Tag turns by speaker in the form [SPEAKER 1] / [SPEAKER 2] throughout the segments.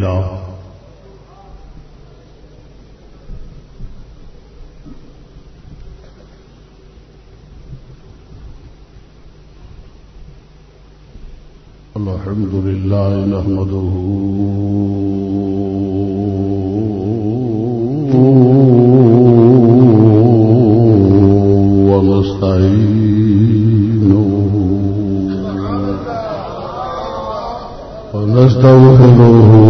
[SPEAKER 1] الله الحمد لله نحمده ونستعينه ونستغفره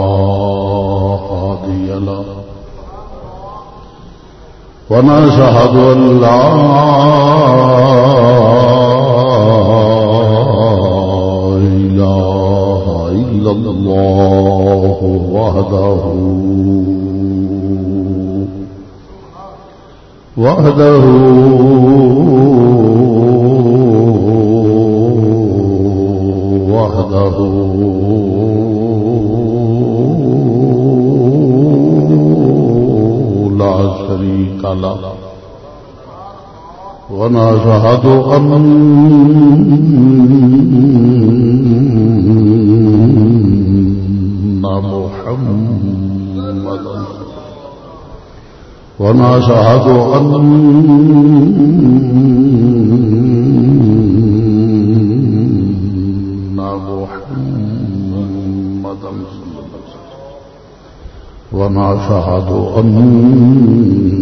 [SPEAKER 1] ونشهد أن لا إله إلا الله وحده وحده وحده شريك له ونشهد أن محمدا ونشهد أن محمدا ونشهد أن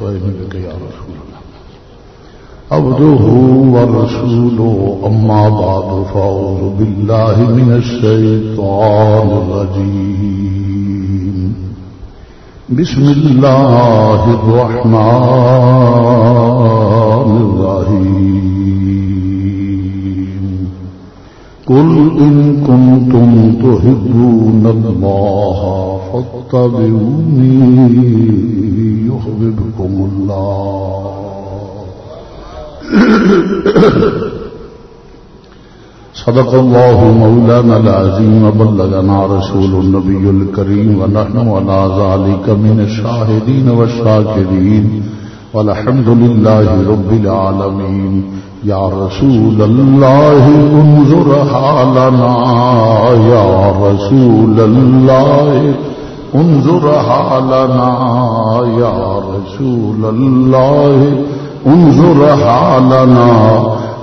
[SPEAKER 1] قرة عين بك يا رسول الله عبده ورسوله، أما بعد، فأعوذ بالله من الشيطان الرجيم. بسم الله الرحمن الرحيم. قل إن كنتم تحبون الله، فاتبعوني. يحببكم الله. صدق الله مولانا العظيم، وبلغنا رسول النبي الكريم، ونحن على ذلك من الشاهدين والشاكرين. والحمد لله رب العالمين. يا رسول الله، انظر حالنا. يا رسول الله انظر حالنا يا رسول الله انظر حالنا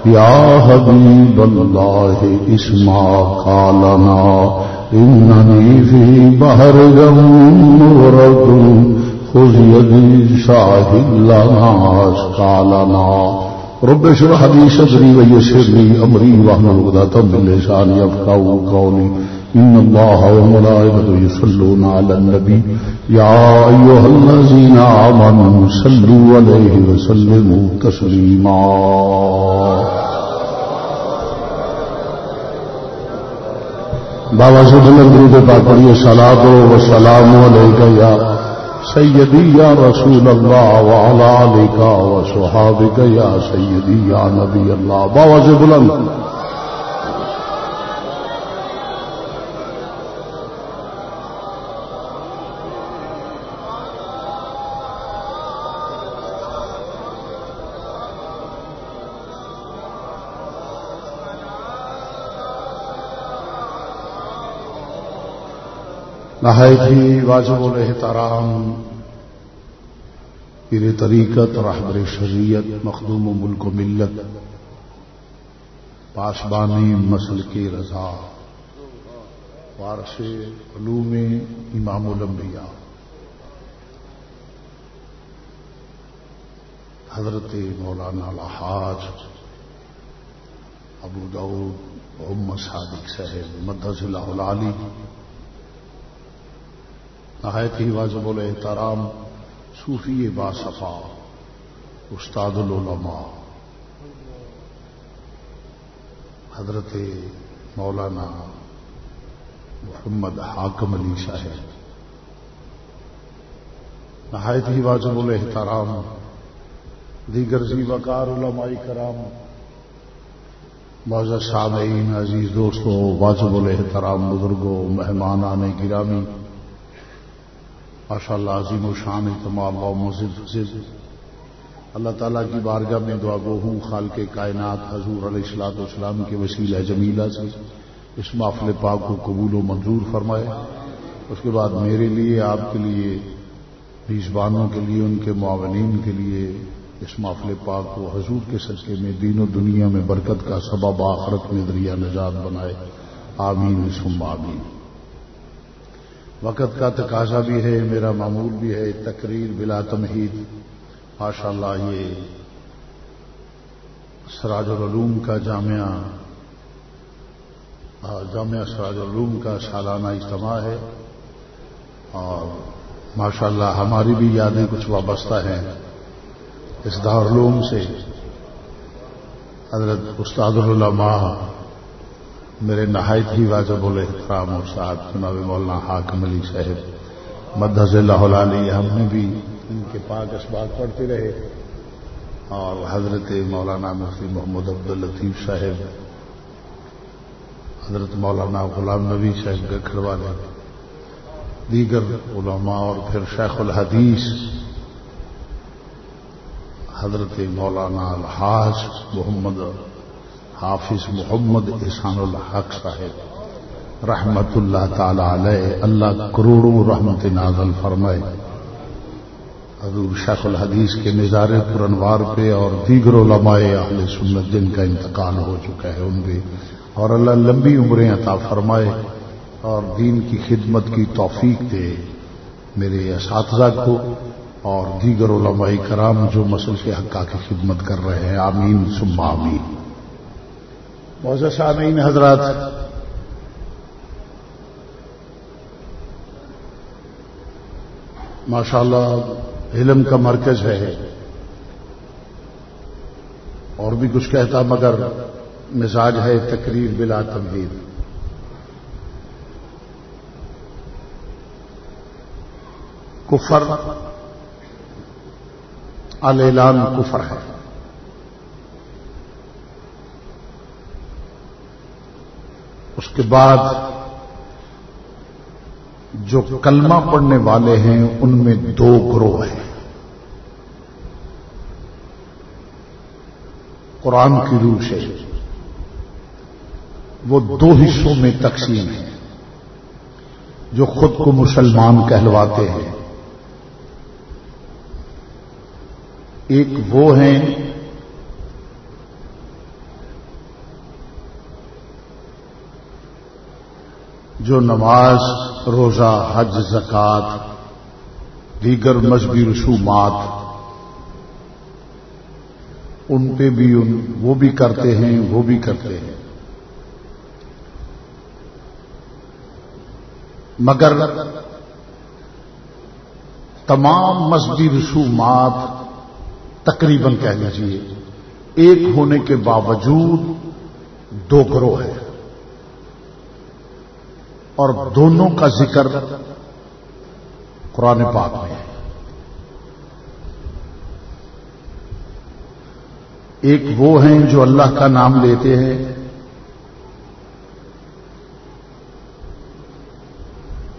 [SPEAKER 1] يا حبيب الله اسمع قالنا إنني في بحر غمورة خذ يدي شاهد لنا اسقالنا رب اشرح لي صدري ويسر لي أمري واحلل عقدة من لساني يفقهوا قولي إن الله وملائكته يصلون على النبي. يا أيها الذين آمنوا صلوا عليه وسلموا تسليما. بابا سے بلندری کے پاس پڑھیے سلا دو و سلام علیکہ یا سیدی یا رسول اللہ وعلا علیکہ و صحابکہ یا سیدی یا نبی اللہ. بابا سے بلند نہایت ہی واجب الاحترام پیر طریقت رحبر شریعت، مخدوم و ملک و ملت، پاسبانی مسل کی رضا، وارث علوم امام الانبیاء۔ حضرت مولانا الحاج ابو داود محمد صادق صاحب مدرس اللہ العالی نہایت ہی واجب الاحترام صوفی با صفا استاد العلماء۔ حضرت مولانا محمد حاکم علی صاحب۔ نہایت ہی واجب الاحترام دیگر زی وقار علماء کرام۔ معذر سامعین، عزیز دوستوں واجب الاحترام بزرگوں مہمان آنے گرامی۔ ماشاء اللہ عظیم و شان تمام و مزد اللہ تعالیٰ کی بارگاہ میں دعا گو ہوں خال کے کائنات، حضور علیہ السلاط اسلام کے وسیلہ جمیلہ سے اس معافل پاک کو قبول و منظور فرمائے۔ اس کے بعد میرے لیے، آپ کے لیے، میزبانوں کے لیے، ان کے معاونین کے لیے اس معافل پاک کو حضور کے سچے میں دین و دنیا میں برکت کا سبب آخرت میں ذریعہ نجات بنائے۔ آمین سم آمین۔ وقت کا تقاضا بھی ہے، میرا معمول بھی ہے، تقریر بلا تمہید۔ ماشاء اللہ یہ سراج العلوم کا جامعہ جامعہ سراج العلوم کا سالانہ اجتماع ہے۔ اور ماشاء اللہ ہماری بھی یادیں کچھ وابستہ ہیں۔ اس دارالعلوم سے حضرت استاد العلماء میرے نہایت ہی واجب الاحترام اور صاحب جناب مولانا حاکم علی صاحب مدحز اللہ علیہ ہم نے بھی ان کے پاک اسباق پڑھتے رہے اور حضرت مولانا مفتی محمد عبد الطیف صاحب، حضرت مولانا غلام نبی صاحب گکھڑ والے، دیگر علماء اور پھر شیخ الحدیث، حضرت مولانا الحاظ محمد حافظ محمد احسان الحق صاحب، رحمت اللہ تعالی علیہ، اللہ کروڑوں رحمت نازل فرمائے۔ حضور شیخ الحدیث کے نظارے پر انوار پہ اور دیگر علماء اہل سنت جن کا انتقال ہو چکا ہے ان پہ، اور اللہ لمبی عمریں عطا فرمائے اور دین کی خدمت کی توفیق دے۔ میرے اساتذہ کو اور دیگر علماء کرام جو مسل کے حقہ کی خدمت کر رہے ہیں، آمین سم آمین۔ موزہ سامعین حضرات۔ ماشاء اللہ علم کا مرکز ہے۔ اور بھی کچھ کہتا مگر مزاج ہے تقریر بلا تبدیل کفر اعلان کفر ہے۔ اس کے بعد جو کلمہ پڑھنے والے ہیں، ان میں دو گروہ ہیں۔ قرآن کی روح سے۔ وہ دو حصوں میں تقسیم ہے جو خود کو مسلمان کہلواتے ہیں۔ ایک وہ ہیں جو نماز، روزہ، حج، زکات، دیگر مذہبی رسومات، ان پہ بھی، ان، وہ بھی کرتے ہیں، وہ بھی کرتے ہیں۔ مگر تمام مذہبی رسومات تقریباً کہہ لیجیے ایک ہونے کے باوجود دو گروہ ہیں۔ اور دونوں کا ذکر قرآن پاک میں ہے۔ ایک وہ ہیں جو اللہ کا نام لیتے ہیں۔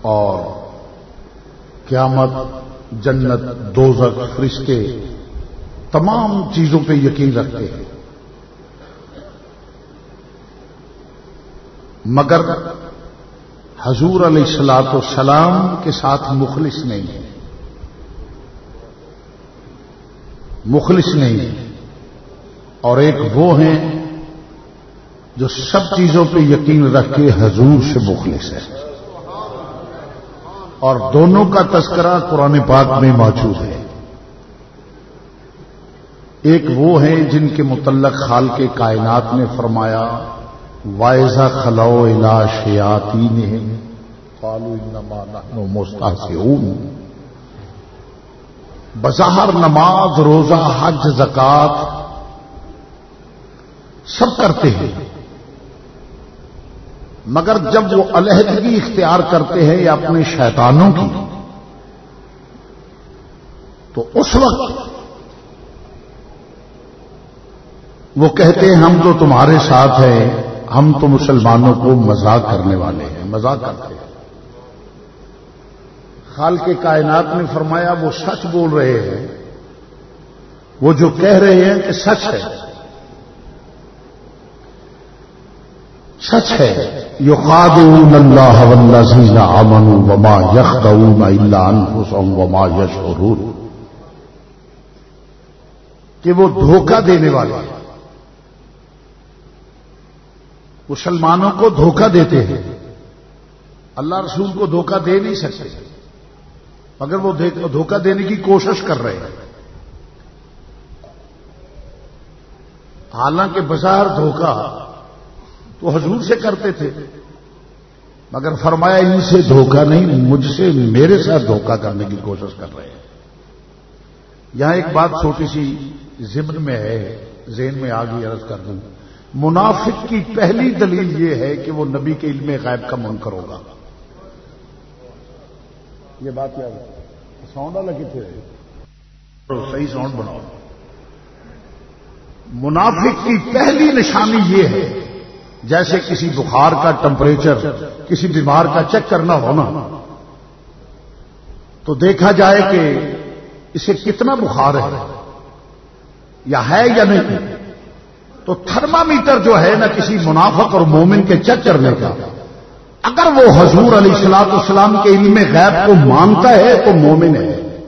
[SPEAKER 1] اور قیامت جنت دوزک فرشتے تمام چیزوں پہ یقین رکھتے ہیں۔ مگر حضور علیہ السلاط السلام کے ساتھ مخلص نہیں ہے۔ مخلص نہیں ہے۔ اور ایک وہ ہیں جو سب چیزوں پہ یقین رکھ کے حضور سے مخلص ہے۔ اور دونوں کا تذکرہ قرآن پاک میں موجود ہے۔ ایک وہ ہیں جن کے متعلق خال کے کائنات نے فرمایا وائزہ خلو الا شیاتی نے بظاہر نماز، روزہ، حج زکات سب کرتے ہیں۔ مگر جب وہ علیحدگی اختیار کرتے ہیں یا اپنے شیطانوں کی، تو اس وقت وہ کہتے ہیں، ہم تو تمہارے ساتھ ہیں۔ ہم تو مسلمانوں کو مذاق کرنے والے ہیں، مذاق کرتے ہیں۔ خال کے کائنات نے فرمایا، وہ سچ بول رہے ہیں۔ وہ جو کہہ رہے ہیں کہ سچ ہے۔ سچ ہے۔ یو خادون اللہ والذین آمنوا وما یخدعون الا انفسهم وما یشعرون۔ کہ وہ دھوکہ دینے والے ہیں۔ مسلمانوں کو دھوکہ دیتے ہیں۔ اللہ رسول کو دھوکہ دے نہیں سکتے۔ مگر وہ دھوکہ دینے کی کوشش کر رہے ہیں۔ حالانکہ بازار دھوکہ تو حضور سے کرتے تھے۔ مگر فرمایا ان سے دھوکہ نہیں، مجھ سے میرے ساتھ دھوکہ کرنے کی کوشش کر رہے ہیں۔ یہاں ایک بات چھوٹی سی ضمن میں ہے، ذہن میں آگے عرض کر دوں۔ منافق کی پہلی دلیل یہ ہے کہ وہ نبی کے علم غائب کا منکر ہوگا۔ یہ بات یاد ہے ساؤنڈ والا کتنے صحیح ساؤنڈ بناؤ۔ منافق کی پہلی نشانی یہ ہے، جیسے کسی بخار کا ٹمپریچر، کسی بیمار کا چیک کرنا ہونا تو دیکھا جائے کہ اسے کتنا بخار ہے، یا ہے یا نہیں۔ تو تھرما میٹر جو ہے نا کسی منافق اور مومن کے چیک کرنے کا۔ اگر وہ حضور علیہ السلاط اسلام کے علم غیب کو مانتا ہے تو مومن ہے۔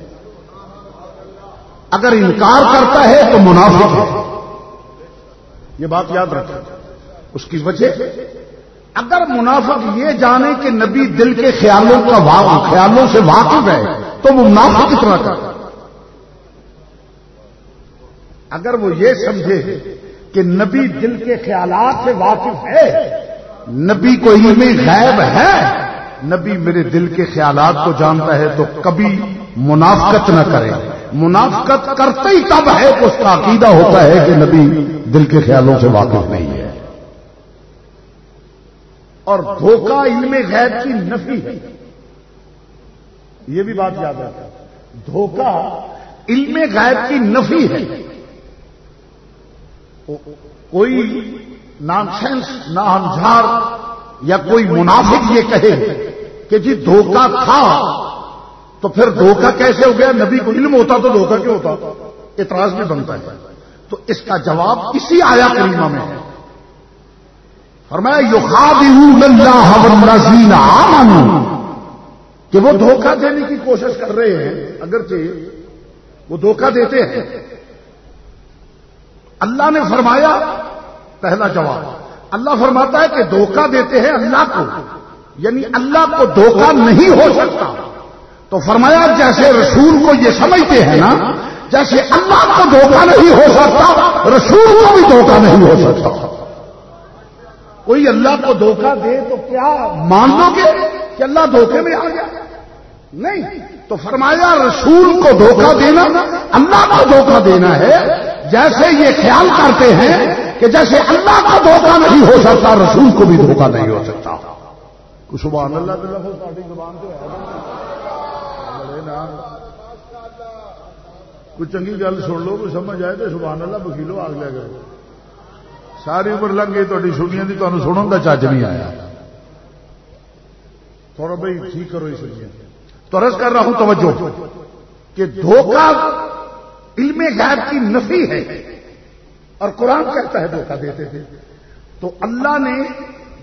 [SPEAKER 1] اگر انکار کرتا ہے تو منافق ہے۔ یہ بات یاد رکھیں۔ اس کی وجہ اگر منافق یہ جانے کہ نبی دل کے خیالوں کا خیالوں سے واقف ہے تو وہ منافق کتنا کر اگر وہ یہ سمجھے کہ نبی دل کے خیالات سے واقف ہے۔ نبی کو علم غیب ہے۔ نبی میرے دل کے خیالات کو جانتا ہے تو کبھی منافقت نہ کرے۔ منافقت کرتے ہی تب ہے کہ اس کا عقیدہ ہوتا ہے کہ نبی دل کے خیالوں سے واقف نہیں ہے۔ اور دھوکہ علم غیب کی نفی ہے۔ یہ بھی بات یاد ہے دھوکہ علم غیب کی نفی ہے۔ کوئی نام سینس نہ یا کوئی منافق یہ کہے کہ جی دھوکہ تھا تو پھر دھوکہ کیسے ہو گیا؟ نبی کو علم ہوتا تو دھوکہ کیوں ہوتا؟ اعتراض بھی بنتا ہے۔ تو اس کا جواب اسی آیا کریمہ میں ہے۔ اور میں کہ وہ دھوکہ دینے کی کوشش کر رہے ہیں، اگرچہ وہ دھوکہ دیتے ہیں۔ اللہ نے فرمایا، پہلا جواب، اللہ فرماتا ہے کہ دھوکہ دیتے ہیں اللہ کو یعنی اللہ کو دھوکہ نہیں ہو سکتا۔ تو فرمایا، جیسے رسول کو یہ سمجھتے ہیں نا، جیسے اللہ کو دھوکہ نہیں ہو سکتا، رسول کو بھی دھوکہ نہیں ہو سکتا۔ کوئی اللہ کو دھوکہ دے تو کیا مان لو گے کہ اللہ دھوکے میں آ گیا؟ نہیں۔ تو فرمایا، رسول کو دھوکہ دینا، اللہ کو دھوکہ دینا ہے جیسے یہ خیال کرتے ہیں کہ جیسے اللہ کا دھوکہ نہیں ہو سکتا، رسول کو بھی دھوکہ نہیں ہو سکتا۔ سبحان اللہ زبان کوئی چنگی گل سن لو، کوئی سمجھ آئے تو سبحان اللہ بکیلو آگ لیا کرو ساری عمر لگ گئی تاری سنیا کی تمہیں سننے کا چج نہیں آیا۔ تھوڑا بھائی، ٹھیک کرو یہ سنیا تو رس کر رہا ہوں، توجہ۔ کہ دھوکہ علم غیب کی نفی ہے اور قرآن کہتا ہے دھوکہ دیتے تھے۔ تو اللہ نے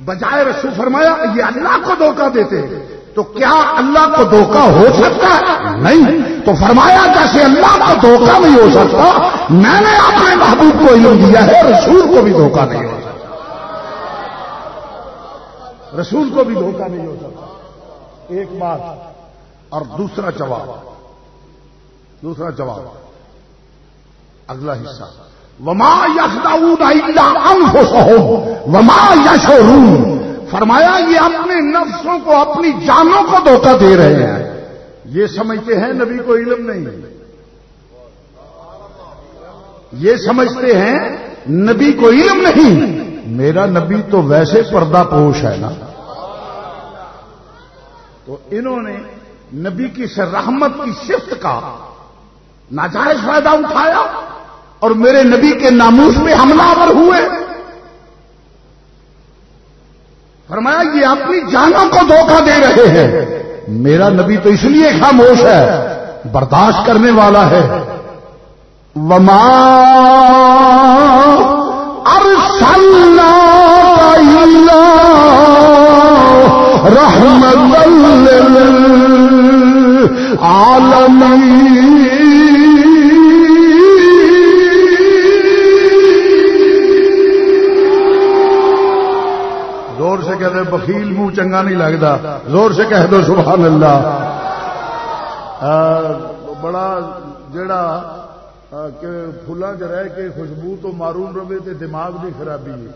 [SPEAKER 1] بجائے رسول فرمایا، یہ اللہ کو دھوکہ دیتے تو کیا اللہ کو دھوکہ ہو سکتا؟ ہے نہیں۔ تو فرمایا، جیسے اللہ کو دھوکہ نہیں ہو سکتا، میں نے اپنے محبوب کو علم دیا ہے، رسول کو بھی دھوکہ نہیں ہو سکتا۔ رسول کو بھی دھوکہ نہیں ہو سکتا۔ ایک بات اور دوسرا جواب۔ دوسرا جواب۔ اگلا حصہ۔ وما وما یش فرمایا، یہ اپنے نفسوں کو، اپنی جانوں کو دھوکہ دے رہے ہیں۔ یہ سمجھتے ہیں نبی کو علم نہیں۔ یہ سمجھتے ہیں نبی کو علم نہیں۔ میرا نبی تو ویسے پردہ پوش ہے نا۔ تو انہوں نے نبی کی رحمت کی صفت کا ناجائز فائدہ اٹھایا۔ اور میرے نبی کے ناموس پہ حملہ آور ہوئے۔ فرمایا، یہ اپنی جانوں کو دھوکہ دے رہے ہیں۔ میرا نبی تو اس لیے خاموش ہے، برداشت کرنے والا ہے۔ وما ارسلنا رحمت عالمی زور بخیل منہ چنگا نہیں لگتا۔ زور سے کہہ دو، سبحان اللہ۔ بڑا جڑا کہ فلاں چ رہ کے خوشبو تو معروم رہے تے دماغ دی خرابی ہے۔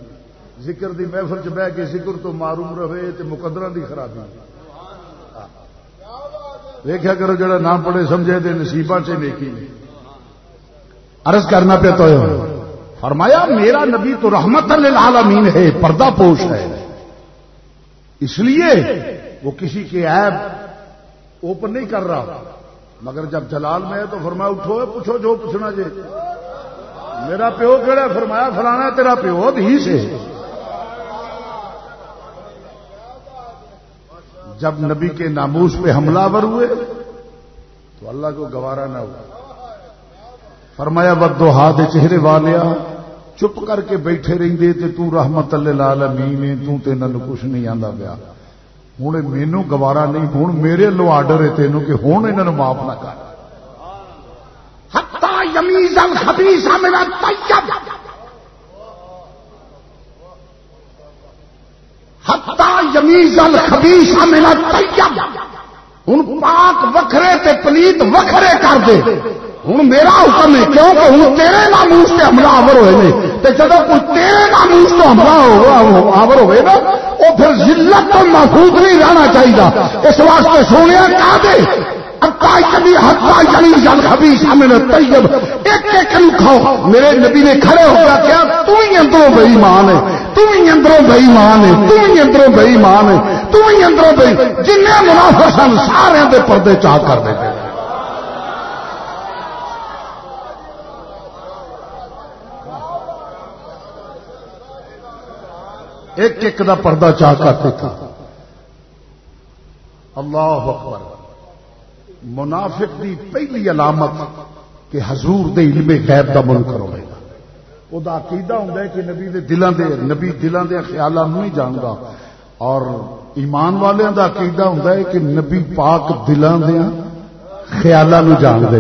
[SPEAKER 1] ذکر دی محفل چ بہ کے ذکر تو معروم رہے تے مقدرہ دی خرابی ویخیا کرو جڑا نہ پڑھے سمجھے تے نصیبہ سے نیکی عرض کرنا پہ تو فرمایا، میرا نبی تو رحمت للعالمین ہے، پردہ پوش ہے۔ اس لیے وہ کسی کے عیب اوپن نہیں کر رہا۔ مگر جب جلال میں ہے تو فرمایا اٹھو، پوچھو جو پوچھنا جی۔ میرا پیو کہڑا فرمایا فلانا تیرا پیو ہی سے۔ جب نبی کے ناموس پہ حملہ ور ہوئے، تو اللہ کو گوارا نہ ہوا۔ فرمایا بدو ہاتھ چہرے والیا چپ کر کے بیٹھے رہتے تو رحمت اللہ لال امی تین کچھ نہیں آتا پیا۔ ہوں مینو گوارا نہیں ہوں میرے لو آڈر ہے تینوں کہ ہوں یہاں معاف نہ کر۔ ہوں پاک وکھرے تے پلیت وکھرے کر دے۔ ہوں میرا حکم ہے کیوں کہ ہوں تیرے ناموس سے حملہ آور ہوئے تو جب کوئی تیرے ناموس تو حملہ آور ہوئے نا وہ پھر ضلعت تو محفوظ نہیں رہنا چاہیے اس واسطے سونے کہا دے میرے نبی نے کھڑے ہو گیا کیا تم ہی اندروں بئی مان ہے تم ہی اندروں بئی مان ہے تم ہی اندروں بئی مان ہے تم ہی اندروں بئی جن منافع سن، سارے پردے چاہ کر دیتے ایک ایک دا پردہ چاہ کرتے تھا۔ اللہ اکبر۔ منافق دی پہلی علامت کہ حضور دے علم غیب دا من کرو گا۔ وہ عقیدہ ہوں کہ نبی دے دلان دے نبی دلان دے خیالات نہیں جانتا اور ایمان والوں دا عقیدہ ہوں کہ نبی پاک دلان دیا خیالات جان دے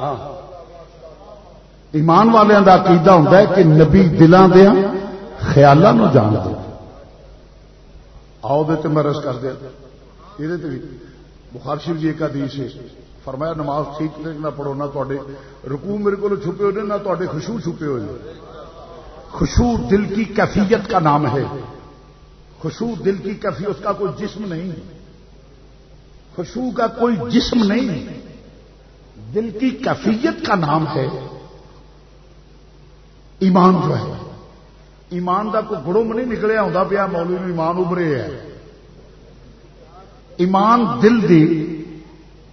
[SPEAKER 1] ہاں۔ ایمان والوں کا عقیدہ ہوں کہ نبی دلان دیا خیال جان دو آؤ دے میں رس کر دیا یہ بخار شیو جی ایک حدیث ہے۔ فرمایا نماز ٹھیک نہ پڑھو، نہ رکو میرے کو چھپے ہوئے نہ تے چھپے ہوئے خوشبو دل کی کیفیت کا نام ہے۔ خوشبو دل کی کیفیت اس کا کوئی جسم نہیں۔ خوشبو کا کوئی جسم نہیں۔ دل کی کیفیت کا نام ہے۔ ایمان جو ہے۔ ایمان کا کوئی گڑم نہیں نکلیا ہوں پیا، مولوی ایمان ابرے ہے۔ ایمان دل دی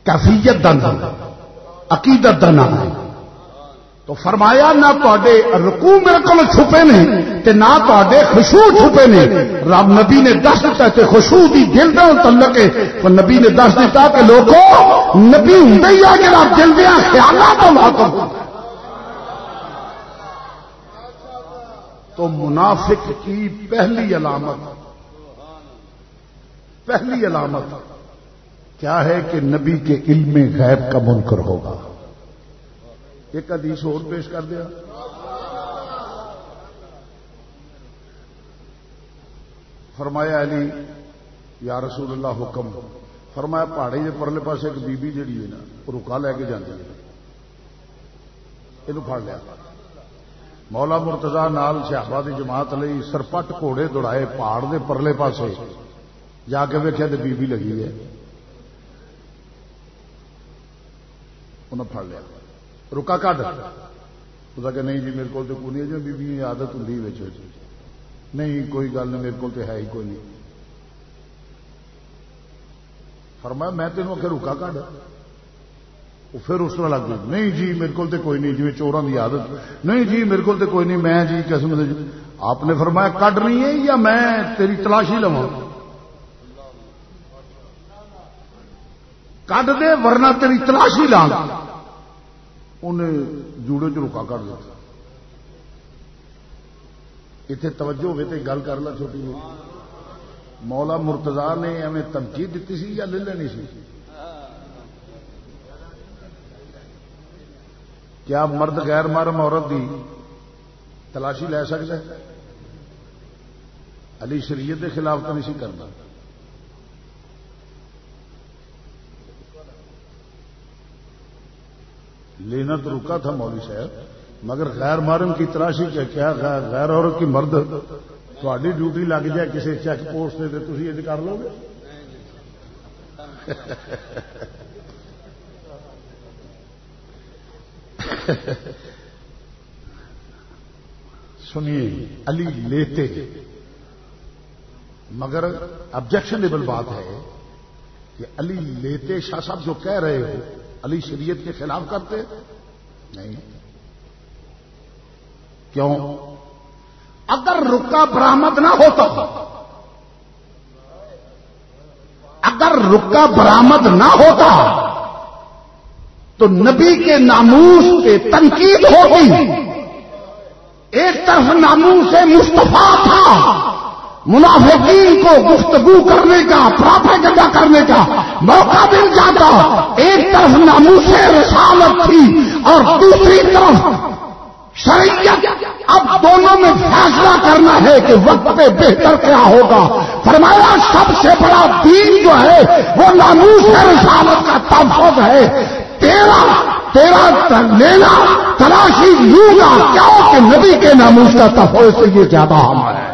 [SPEAKER 1] کیفیت کا نام، عقیدت کا نام۔ ہے تو فرمایا، نہ تے رکو میرے کو چھپے نے، تے نہ تے خوشبو چھپے نے۔ رب نبی نے دس دیتا کہ خوشبو کی دل دے تعلق ہے تو نبی نے دس دیتا کہ لوگوں نبی ہوں ہی آ کہ دل دیا خیالات تو لا تو منافق کی پہلی علامت پہلی علامت کیا ہے کہ نبی کے علم غیب کا منکر ہوگا؟ ایک حدیث اور پیش کر دیا۔ فرمایا علی، یا رسول اللہ حکم، فرمایا پہاڑی کے پرلے پاس ایک بی بی جڑی ہے نا، وہ رکا لے کے جاتی ہے۔ یہ پھڑ لیا۔ مولا مرتزا نال سیابا کی جماعت لی سرپٹ گھوڑے دوڑائے پہاڑ دے پرلے پاسے۔ جا کے ویکیا تو بی بی لگی ہے۔ انہیں پھڑ لیا۔ رکا کٹ اس کہ نہیں جی میرے کو کوئی نہیں جو بیبی عادت ہوں نہیں، کوئی گل نہیں، میرے کو ہے ہی کوئی نہیں۔ فرمایا، میں تینوں آخر رکا کٹ پھر اس طرح لگ گئی نہیں جی میرے کو کوئی نہیں جی چوراں کی عادت۔ نہیں جی میرے کو کوئی نہیں، میں جی قسم جی۔ آپ نے فرمایا، کڈ نہیں ہے یا میں تیری تلاشی لوا کڈ دے، ورنہ تیری تلاشی لا۔ انہیں جوڑے چ رکا کر دیا اتنے توجہ ہوئے تو گل کر لا چھوٹی جی۔ مولا مرتزا نے ایویں تنقید دیتی سی یا لے لینی سی؟ کیا مرد غیر مرم عورت دی تلاشی لے سکتا ہے علی شریعت کے خلاف تو نہیں کرنا۔ لینا تو رکا تھا مولوی صاحب، مگر غیر محرم کی تلاشی کیا غیر عورت کی مرد تھوڑی ڈیوٹی لگ جائے کسی چیک پوسٹ سے تھی یہ کر لو گے؟ سنیے، علی لیتے مگر آبجیکشنیبل بات ہے کہ علی لیتے شاہ صاحب جو کہہ رہے ہو، علی شریعت کے خلاف کرتے؟ نہیں۔ کیوں؟ اگر رکا برامد نہ ہوتا، اگر رکا برامد نہ ہوتا تو نبی کے ناموس پہ تنقید ہوگی ایک طرف ناموس مصطفیٰ تھا۔ منافقین کو گفتگو کرنے کا پراپا کرنے کا موقع مل جاتا۔ ایک طرف ناموس رسالت تھی۔ اور دوسری طرف شریعت، اب دونوں میں فیصلہ کرنا ہے کہ وقت پہ بہتر کیا ہوگا۔ فرمایا، سب سے بڑا دین جو ہے، وہ ناموس رسالت کا تحفظ ہے۔ تیرا تیرا لینا، تلاشی لوں گا کیوں کہ نبی کے ناموس کا تحفظ سے یہ زیادہ ہمارا ہے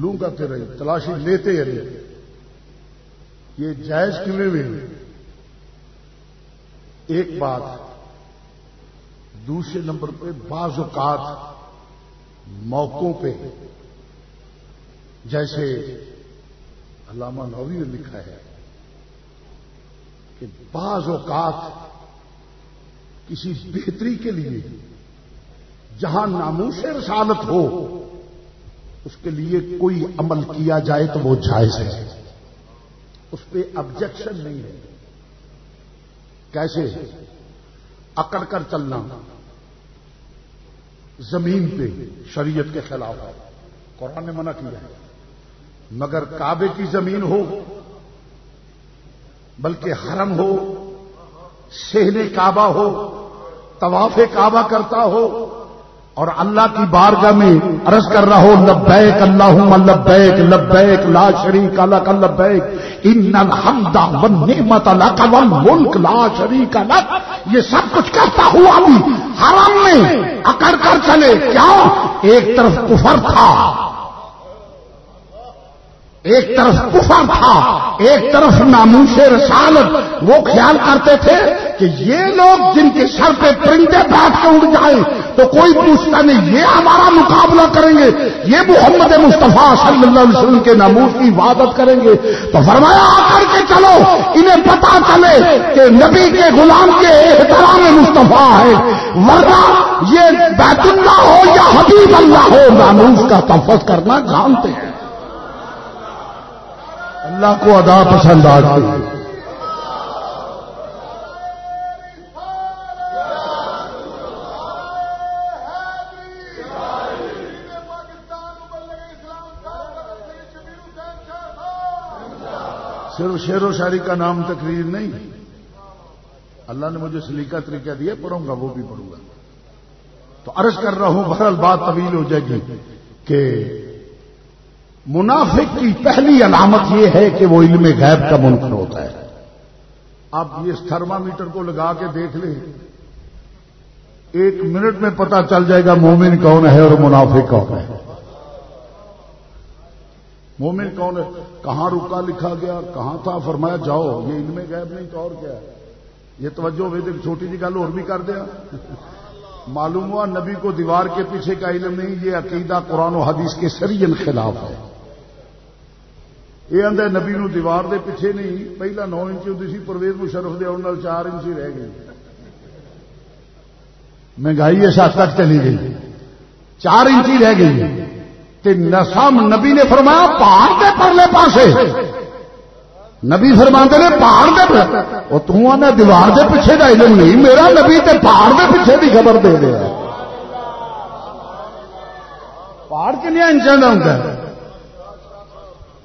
[SPEAKER 1] لوں گا تیرے، تلاشی لیتے یا یہ جائز کیوں نہیں ایک بات، دوسرے نمبر پہ بعض اوقات موقعوں پہ، جیسے علامہ نوی نے لکھا ہے کہ بعض اوقات کسی بہتری کے لیے جہاں ناموش رسالت ہو، اس کے لیے کوئی عمل کیا جائے تو وہ جائز ہے۔ اس پہ آبجیکشن نہیں ہے۔ کیسے؟ اکڑ کر چلنا۔ زمین پہ شریعت کے خلاف۔ ہے قرآن نے منع کیا ہے۔ مگر کعبے کی زمین ہو، بلکہ حرم ہو سہنے کعبہ ہو، طواف کعبہ کرتا ہو، اور اللہ کی بارگاہ میں عرض کر رہا ہو، لبیک اللہ لبیک لبیک، لا شریک لک، لبیک، ان الحمد والنعمت لک والملک لا شریک لک۔ یہ سب کچھ کرتا ہوا بھی حرم میں اکڑ کر چلے۔ کیا؟ ایک طرف کفر تھا۔ ایک طرف کفر تھا، ایک طرف ناموس رسالت۔ وہ خیال کرتے تھے کہ یہ لوگ جن کے سر پہ پرندے بیٹھ کے اڑ جائیں، تو کوئی پوچھتا نہیں، یہ ہمارا مقابلہ کریں گے، یہ محمد مصطفیٰ صلی اللہ علیہ وسلم کے ناموس کی عبادت کریں گے۔ تو فرمایا، آ کر کے چلو، انہیں پتا چلے کہ نبی کے غلام کے احترام مصطفیٰ ہے۔ ورنہ یہ بیت اللہ ہو یا حبیب اللہ ہو، ناموس کا تفظ کرنا جانتے ہیں۔ اللہ کو ادا پسند آ گئی صرف شعر و شاعری کا نام تقریر نہیں۔ اللہ نے مجھے سلیقہ طریقہ دیا، پڑھوں گا، وہ بھی پڑھوں گا۔ تو عرض کر رہا ہوں، بہرحال بات طویل ہو جائے گی کہ منافق کی پہلی علامت یہ ہے کہ وہ علم غیب کا منکر ہوتا ہے۔ آپ یہ تھرما میٹر کو لگا کے دیکھ لیں۔ ایک منٹ میں پتا چل جائے گا مومن کون ہے اور منافق کون ہے۔ مومن کون ہے؟ کہاں رکا لکھا گیا کہاں تھا؟ فرمایا، جاؤ، یہ علم غیب نہیں تو اور کیا ہے؟ یہ توجہ ہوئی چھوٹی جی گل اور بھی کر دیا۔ معلوم ہوا نبی کو دیوار کے پیچھے کا علم نہیں، یہ عقیدہ قرآن و حدیث کے سرین خلاف ہے۔ یہ آدھا نبی نو دیوار دے پیچھے نہیں پہلا نو انچ ہوتی سی پرویز مشرف دے اور چار انچ ہی رہ گئی مہنگائی اس حد تک چلی گئی چار انچ ہی رہ گئی نسام نبی نے فرمایا پہاڑ کے پرلے پاسے نبی فرما نے پہاڑ دے وہ تنا دیوار دے پیچھے کا علم نہیں میرا نبی تے پہاڑ دے پیچھے کی خبر دے دیا پہاڑ کنیا انچان کا ہوتا ہے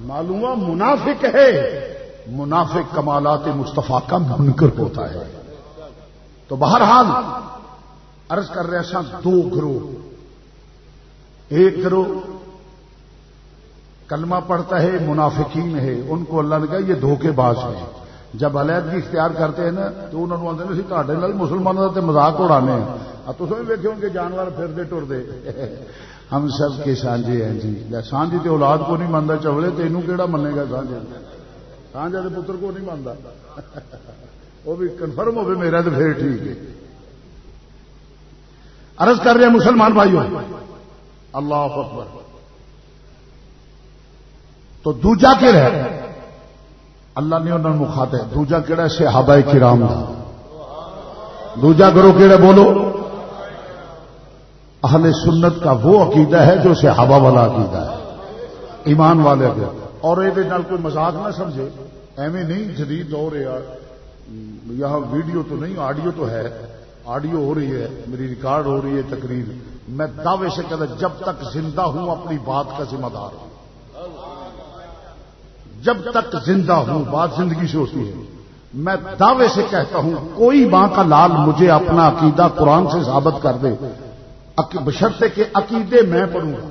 [SPEAKER 1] معلوم منافق ہے۔ منافق کمالات مستفا کا منکر ہوتا ہے۔ تو بہرحال عرض کر رہے سا دو گروہ۔ ایک گروہ کلمہ پڑھتا ہے، منافقین ہے۔ ان کو اللہ نے کہا، یہ دھوکے باز ہے جب علیحدگی اختیار کرتے ہیں نا، تو انہوں نے آتے ہیں مسلمانوں کا مزاق اڑانے ہیں۔ تو بھی ویکے کہ جانور پھرتے، ٹرتے۔ ہم سب کے سانجے ہیں جی۔ سانجی تو اولاد کو نہیں مانتا چولے تو یہ کہڑا منے گا سانجا سانجا کے پتر کو نہیں مانتا وہ بھی کنفرم ہو میرا تو پھر ٹھیک ہے۔ عرض کر رہے ہیں مسلمان بھائیوں، اللہ اکبر۔ تو دوجا کہ رہ اللہ نے انہوں نے مخاطے دوجا کہڑا صحابہ کرام دا۔ دوجا کرو کہڑا بولو۔ اہل سنت کا وہ عقیدہ ہے جو صحابہ والا عقیدہ ہے۔ ایمان والے عقیدہ اور یہ کوئی مزاق نہ سمجھے۔ ایویں نہیں، جدید دور ہے یہاں ویڈیو تو نہیں، آڈیو تو ہے۔ آڈیو ہو رہی ہے، میری ریکارڈ ہو رہی ہے تقریر۔ میں دعوے سے کہتا جب تک زندہ ہوں، اپنی بات کا ذمہ دار۔ ہوں جب تک زندہ ہوں، بات زندگی سے ہوتی ہے۔ میں دعوے سے کہتا ہوں، کوئی ماں کا لال مجھے اپنا عقیدہ قرآن سے ثابت کر دے۔ بشرطے کے عقیدے میں پڑھوں گا۔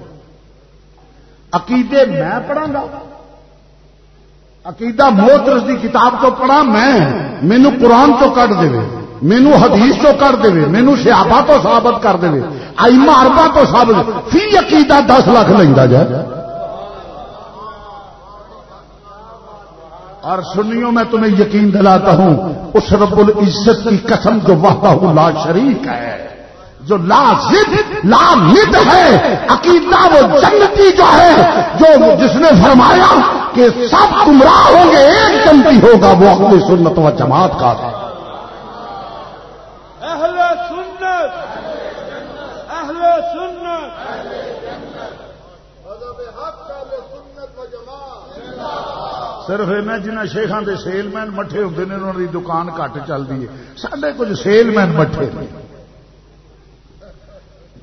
[SPEAKER 1] عقیدے میں پڑھا گا۔ عقیدہ موترس کی کتاب تو پڑھا میں۔ مینو قرآن تو کٹ دے۔ مینو حدیث تو کر دے۔ مینو سیابا تو ثابت کر دے۔ آئی ماربا تو ثابت فی عقیدہ دس لاکھ لینا جائے اور سنیوں میں تمہیں یقین دلاتا ہوں، اس رب العزت کی قسم جو وحدہ لا شریک ہے۔ جو لا زد لا مد ہے عقیدہ وہ جنتی جو ہے جو جس نے فرمایا کہ سب گمراہ ہوں گے ایک جنتی ہوگا وہ اپنی سنت و جماعت کا
[SPEAKER 2] اہل سنت اہل سنت۔
[SPEAKER 1] صرف میں جنہیں شیخان دے سیل مین مٹھے ہوتے ہیں انہوں کی دکان گھٹ چلتی ہے سڈے کچھ سیل مین مٹھے۔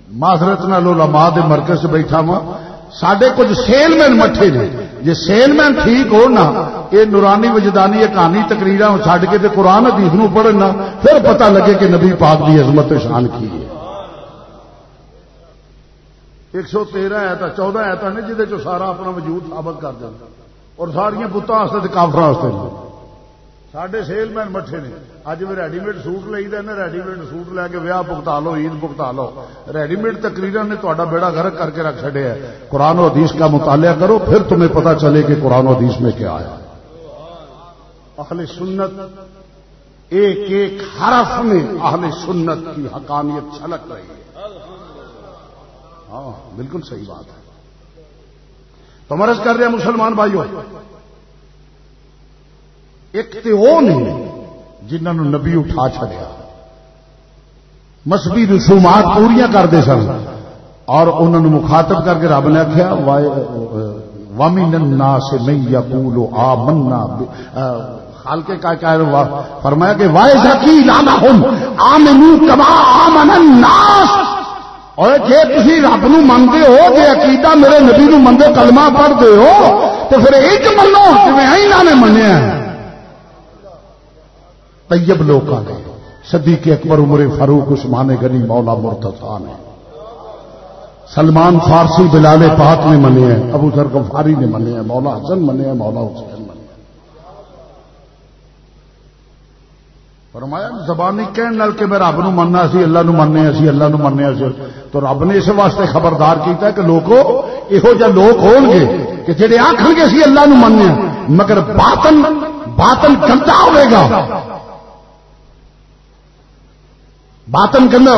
[SPEAKER 1] معذرت نالو لما دے مرکز سے بیٹھا ہاں۔ وا سڈے کچھ سیل مین مٹھے نے۔ جی سیل مین ٹھیک ہو نا یہ نورانی وجدانی یہ کہانی تقریر چڈ کے قرآن حدیث نو پڑھنا پھر پتہ لگے کہ نبی پاک کی عظمت شان کی ہے۔ ایک سو تیرہ ایتا چودہ ایتا نے جہد سارا اپنا وجود ثابت کر دینا اور ساریا بتان کافر سڈے سیل مین مٹھے نے اج بھی ریڈی میڈ سوٹ لی ریڈی میڈ سوٹ لے کے ویاہ بکتا لو عید بکتا لو ریڈی میڈ تقریر نے تا بیڑا گرک کر کے رکھ چڑیا قرآن و حدیث کا مطالعہ کرو پھر تمہیں پتا چلے کہ قرآن و حدیث میں کیا آیا اہل سنت ایک ایک حرف میں اہل سنت کی حقانیت چھلک رہی ہے ہاں بالکل صحیح بات ہے تو مرض کر رہے ہیں مسلمان بھائیوں ایک تو وہ نہیں جنہوں نے نبی اٹھا چڑیا مسبی رسومات پوریا کرتے سن اور انہوں نے مخاطب کر کے رب نے آخیا وامی ننا سے نہیں یا پولو آ منا خال کے کا فرمایا کہ وائے کی لانا ہوں آم کما آمن الناس۔ اور جی تھی رب نو منگتے ہو جی عقیدہ میرے نبی نو منگے کلمہ پڑھتے ہو، تو پھر ایک منو جی نے منیا ہے۔ طیب لوگ نے صدیق اکبر عمر فاروق عثمان غنی مولا مرتضا نے سلمان فارسی بلال پاک نے منے ہیں، ابو سر غفاری نے منے ہیں، مولا حسن منے ہیں، مولا حسین منے ہیں۔ فرمایا، زبانی کہنے نال کہ میں رب نو مننا سی، اللہ نو مننے سی، اللہ نو مننے سی۔ تو رب نے اس واسطے خبردار کیتا ہے کہ لوگوں یہو جہ لوگ ہون گے کہ جڑے آخر گے سی، اللہ نو مننے مگر باطن باطن گندا ہوے گا۔ باطن گندا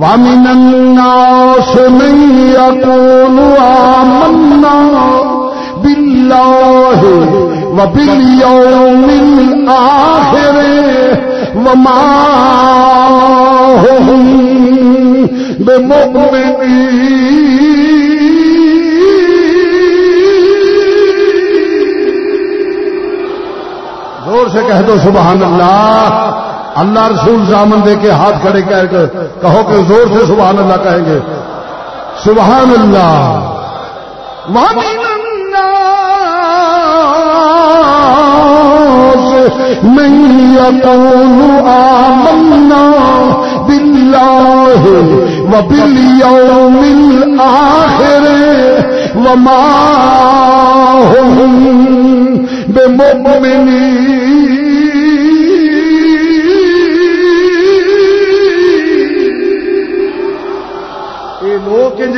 [SPEAKER 1] ومن الناس من يقول آمنا بالله وباليوم الآخر وما زور سے کہہ دو، سبحان اللہ۔ اللہ رسول زامن دے کے ہاتھ کھڑے کہہ کے کہو کہ زور سے سبحان اللہ کہیں گے۔ سبحان اللہ۔ من يقول آمنا بالله وباليوم الآخر وما هم بمؤمنين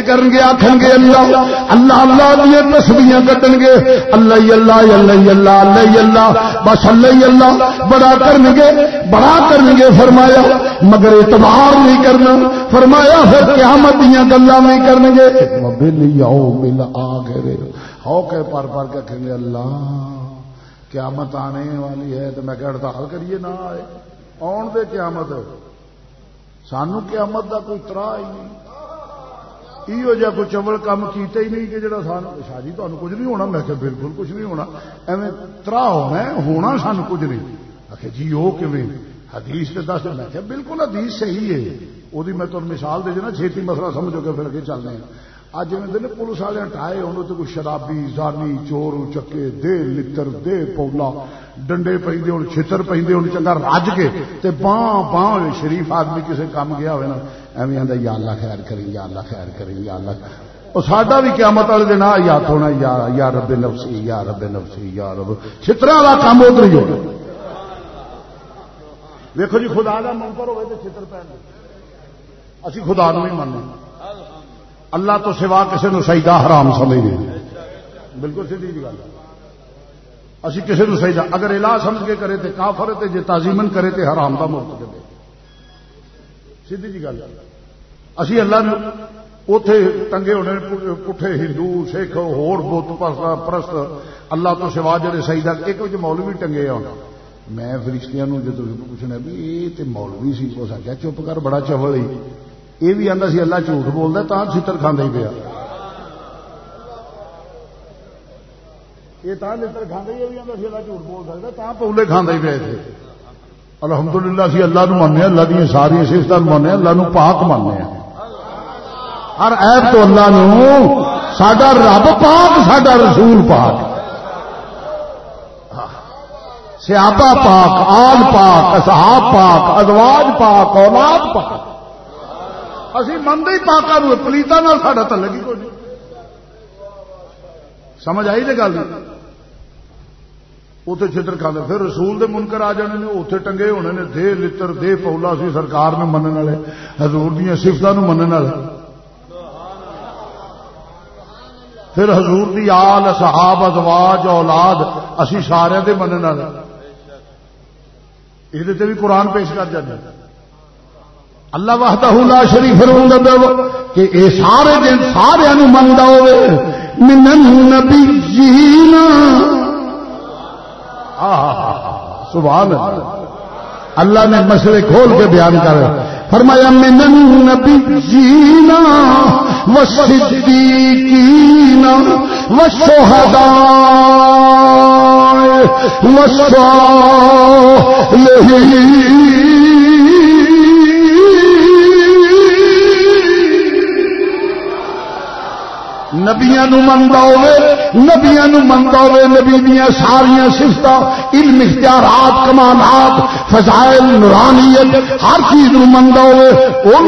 [SPEAKER 1] کرن گے آخن گے، اللہ اللہ اللہ دیا تسبیاں کٹن گے۔ اللہ اللہ اللہ اللہ اللہ اللہ، بس اللہ اللہ، بڑا کرن گے، بڑا کرن گے، فرمایا، مگر اعتبار نہیں کرنا۔ فرمایا، پھر قیامت دیا گلا نہیں کرن گے۔ بل آؤ مل آ ہو کے پر پر کے کہیں گے اللہ، قیامت آنے والی ہے تو میں کہ ہڑتال کریے نہ، آئے، آن دے قیامت۔ سانو قیامت دا کوئی ترا ہی نہیں۔ یہ جا کوئی چمل کام کیتے ہی نہیں کہ جڑا سان شاہ جی تمہیں کچھ نہیں ہونا میں کہ بالکل کچھ نہیں ہونا ایویں ترا ہونا ہونا سان کچھ نہیں آخر جی وہ کیون حدیث سے دس میں کہ بالکل حدیث صحیح ہے وہ میں تمہیں مثال دے دینا چھیتی مسئلہ سمجھو گے پھر کے چلنے ہیں اج میں پولیس والے ہٹائے انہوں تو کوئی شرابی زانی چور چکے دے لتر دے پولا ڈنڈے پہ ہوں چھتر پہ ہوں چنگا رج کے تے باں باں شریف آدمی کسی کام گیا ہوئے نا ایویں آتا یا اللہ خیر کریں، یا اللہ خیر کریں، یا اللہ اور ساڈا بھی قیامت والے دن آ یاد ہونا یا یا رب نفسی، یا رب نفسی، یا رب چھتر والا کام ادھر ہی ہوگا دیکھو جی خدا کا منکر ہوئے تو چھتر پہ اسی خدا نو نہیں ماننے اللہ تو سوا کسی نے سجدہ حرام سمجھ گئے۔ بالکل سی جی گل۔ اسی کسی نے سجدہ، اگر الہ سمجھ کے کرے تے کافر تے، جے تعظیمن کرے تے حرام دا مرتکب ہے۔ سیدھی جی گل اسی اللہ نے اتے ٹنگے ہونے پٹھے ہندو سکھ ہور بت پرست اللہ تو سوا جڑے سجدہ ایک مولوی ٹنگے آ میں فرشتیاں جب پوچھنا بھی یہ تو مولوی سی اس آخیا چپ کر بڑا چول ہی یہ بھی آتا سی اللہ جھوٹ بولتا تا چتر کھانا ہی پیا یہ تو لڑ کھانا یہ بھی آتا سی اللہ جھوٹ بول سکتا تا پولے کھانا ہی پیا الحمدللہ سی اللہ نو ماننے اللہ دیا ساری سفت ماننے اللہ نو پاک ماننے ہر ایپ تو اللہ نو سڈا رب پاک سڈا رسول پاک۔ سیابا پاک، آل پاک، اصحاب پاک ادواج پاک، اولاد پاک۔ اسی منگے ہی پاکا پلیتا ساڈا تلک ہی کوئی سمجھ آئی جی گل؟ اتنے چھتر کھانے پھر رسول دے منکر آ جانے نے اتنے ٹنگے ہونے نے دے لتر دے پولا سی سرکار نے منن والے حضور دیا سفتوں منن والے پھر حضور دی آل صحاب ازواج اولاد اسی سارے دے منن والے یہ بھی قرآن پیش کر جاتے اللہ وحدہ لا شریف کہ اے سارے دن سارے منگا ہوئے من النبیین سبحان اللہ۔ نے مسئلے کھول کے بیان کر فرمایا من النبیین والصدیقین والشہداء والصالحین۔ نبیا منتا ہوبیا منتا ہوے نبی دیا ساریا سفت علم، اختیارات، کمالات، فضائل، نورانیت، ہر چیز نو منتا ہوے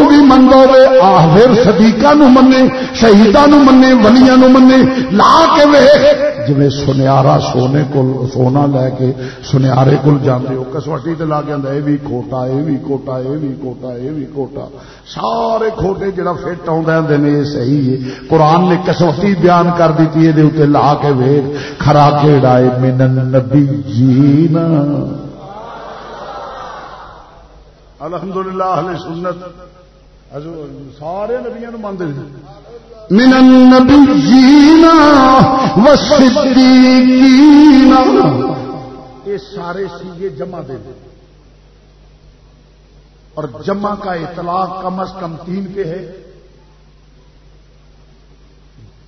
[SPEAKER 1] بھی منتا ہوے آخر صدیقہ نو منے شہیداں نو منے، ولیاں نو منے، لا کے ویخ جی سنیارا سونے کو سونا لے کے سنیارے کو جانے ہو، کسوٹی تے لا کے یہ بھی کھوٹا یہ بھی کوٹا یہ بھی کوٹا یہ بھی کوٹا سارے کھوٹے جڑا فٹ آدھے نے یہ صحیح ہے۔ قرآن نے کسوٹی بیان کر دیتی ہے لا کے ویگ خرا کھیڑا من نبی جینا الحمدللہ اہل سنت۔ سارے نبیاں مانتے من النبیین والصدیقین یہ سارے سیگے جمع دے دے۔ اور جمع کا اطلاق کم از کم تین پہ ہے۔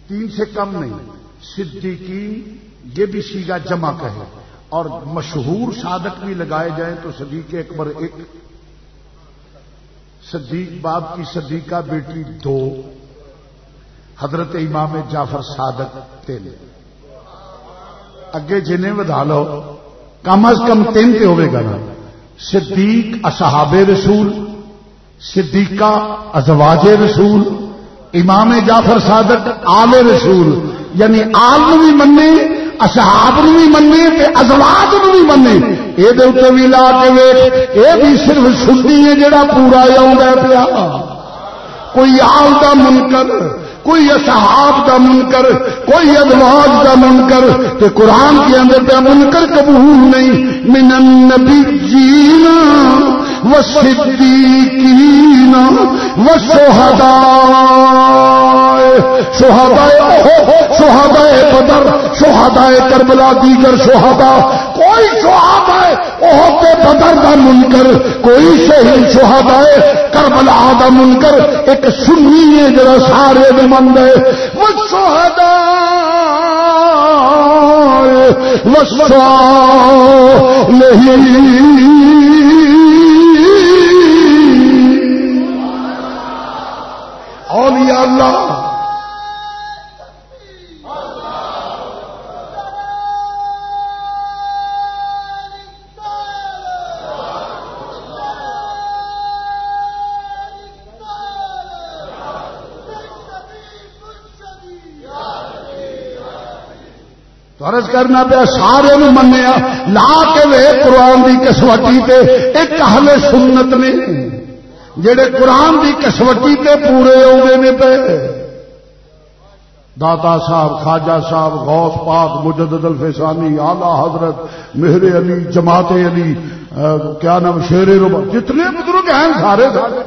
[SPEAKER 1] تین سے کم نہیں، صدیقین یہ بھی سیگا جمع کا ہے۔ اور مشہور صادق بھی لگائے جائیں تو صدیق اکبر ایک۔ صدیق باپ کی صدیقہ بیٹی دو۔ حضرت امام جعفر صادق تین اگے جنہیں ودا لو، کم از کم تین تے ہوئے گا نا۔ صدیق اصحاب رسول، صدیقہ ازواج رسول، امام جعفر صادق آل رسول یعنی آل بھی منے اصحاب بھی منے ازواج بھی منے یہ بھی لا کے ویٹ یہ بھی صرف سنی ہے جڑا پورا آ پیا۔ کوئی آل کا منکر کوئی اصحاب کا منکر، کوئی ادواج کا منکر تے قرآن کے اندر پہ منکر قبول نہیں۔ من النبی جینا و صدیقین و شہداء شہداء بدر شہداء کربلا، دیگر شہداء۔ کوئی شہداء اوہ بدر دا منکر، کوئی شہید شہداء کربلا دا منکر۔ ایک سنی ہے جڑا سارے دے مند ہے۔ وہ شہداء وسوا نہیں اولیاء اللہ۔ فرض کرنا پیا، سارے منیا لا کے وے قرآن کی کسوٹی تے، ایک اہل سنت نے جڑے قرآن کی کسوٹی تے پورے آدھے نے پہ داتا صاحب، خواجہ صاحب، غوث پاک، مجدد الفسانی آلہ حضرت، مہر علی، جماعت علی کیا نام، شیر ربا، جتنے بزرگ ہیں سارے سارے.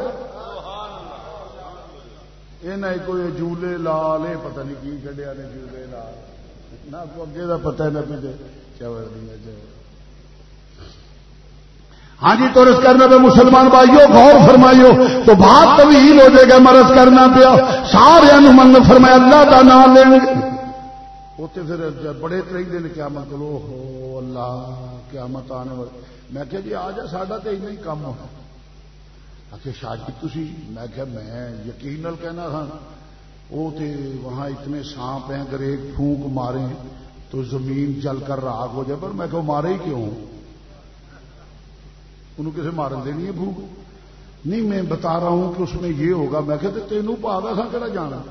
[SPEAKER 1] یہ کوئی جولے لال، یہ پتہ نہیں کی کھڑیا نے جولے لال. نہ اگے کا پتہ نہ پیچھے چور دیا ہاں جی تو رس کرنا پہ مسلمان بھائیو، غور فرمائیو، تو بات طویل ہو جائے گا مرض کرنا پیا۔ سارے من فرمایا، اللہ کا نام لیں گے۔ اتنے پھر بڑے تری دن کیا مت لو ہو اللہ کیا مت آنے والے۔ میں کہ جی آ جا ساڈا تو ایسا ہی کام ہو۔ آخر شاید تھی میں کہ میں یقین کہنا تھا، وہ تے وہاں اتنے سانپ ہیں اگر ایک پھونک مارے تو زمین جل کر راگ ہو جائے، پر میں کہ مارے ہی کیوں؟ انہوں کسی مارن دینی ہے بھوک؟ نہیں، میں بتا رہا ہوں کہ اس میں یہ ہوگا۔ میں کہ تینوں پا دا سا کہ جانا؟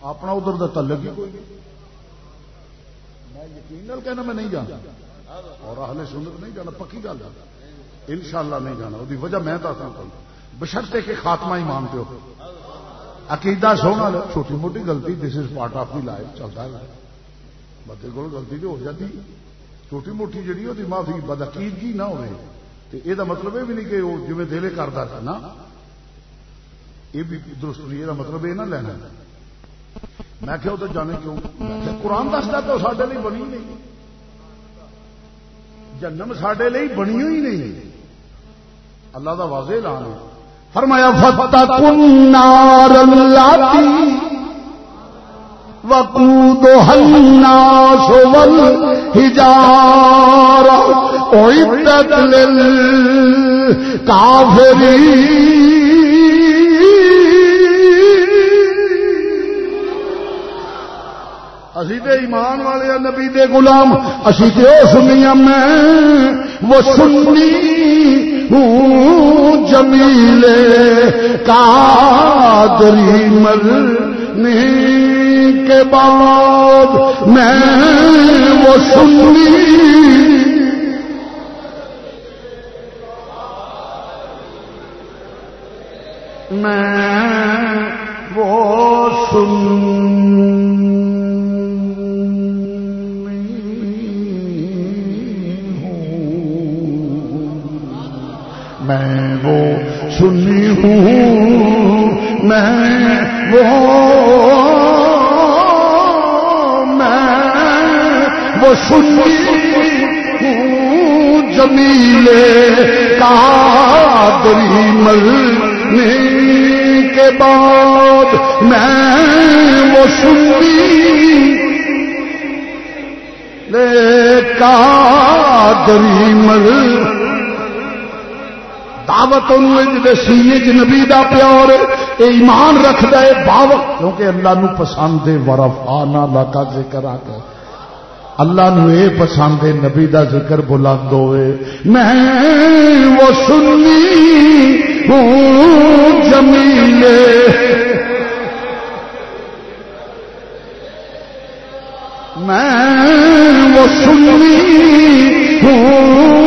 [SPEAKER 1] اپنا ادھر کا تعلق ہی کوئی نہیں۔ میں یقین کہنا، میں نہیں جانا اور اہل سنت نہیں جانا پکی گل ہے۔ ان شاء اللہ نہیں جانا۔ وہ وجہ میں دسا بشرتے کے خاتمہ ہی مانتے ہو۔ عقیدہ سونا چھوٹی موٹی غلطی this is part of the life چلتا ہے۔ بندے کو غلطی تو ہو جاتی۔ چھوٹی موٹی جڑی وہ معافی بدعقیدگی نہ ہوئے۔ تو یہ مطلب یہ بھی نہیں کہ وہ جی دلے کرتا تھا نا۔ یہ بھی درست نہیں یہ مطلب یہ نہ لینا۔ میں کیا تو جانے کیوں؟ میں قرآن دستا تو سارے لیے بنی نہیں۔ جنم سڈے لیے بنی ہی نہیں۔ اللہ کا واضح اعلان ہے۔ فرمایا نار وقود الناس والحجارة أعدت للكافرين. اسی تے ایمان والے نبی دے غلام، اسی تے او سنیا میں وہ سنی ہوں جمیل قادری مرنے کے بعد میں وہ سنی۔ میں وہ سن میں وہ سنی ہوں۔ میں وہ سنی جمیلے قادری ملنے کے بعد میں وہ سنی لے قادری مل دعوت سینے نبی دا پیار اے ایمان رکھد ہے باوت کیونکہ اللہ نو پسند ہے ورف آنا ذکر آ کے اللہ نو اے پسند ہے نبی دا ذکر بلند ہوئے۔ میں وہ سنی ہوں جمیلے۔ میں وہ سنی ہوں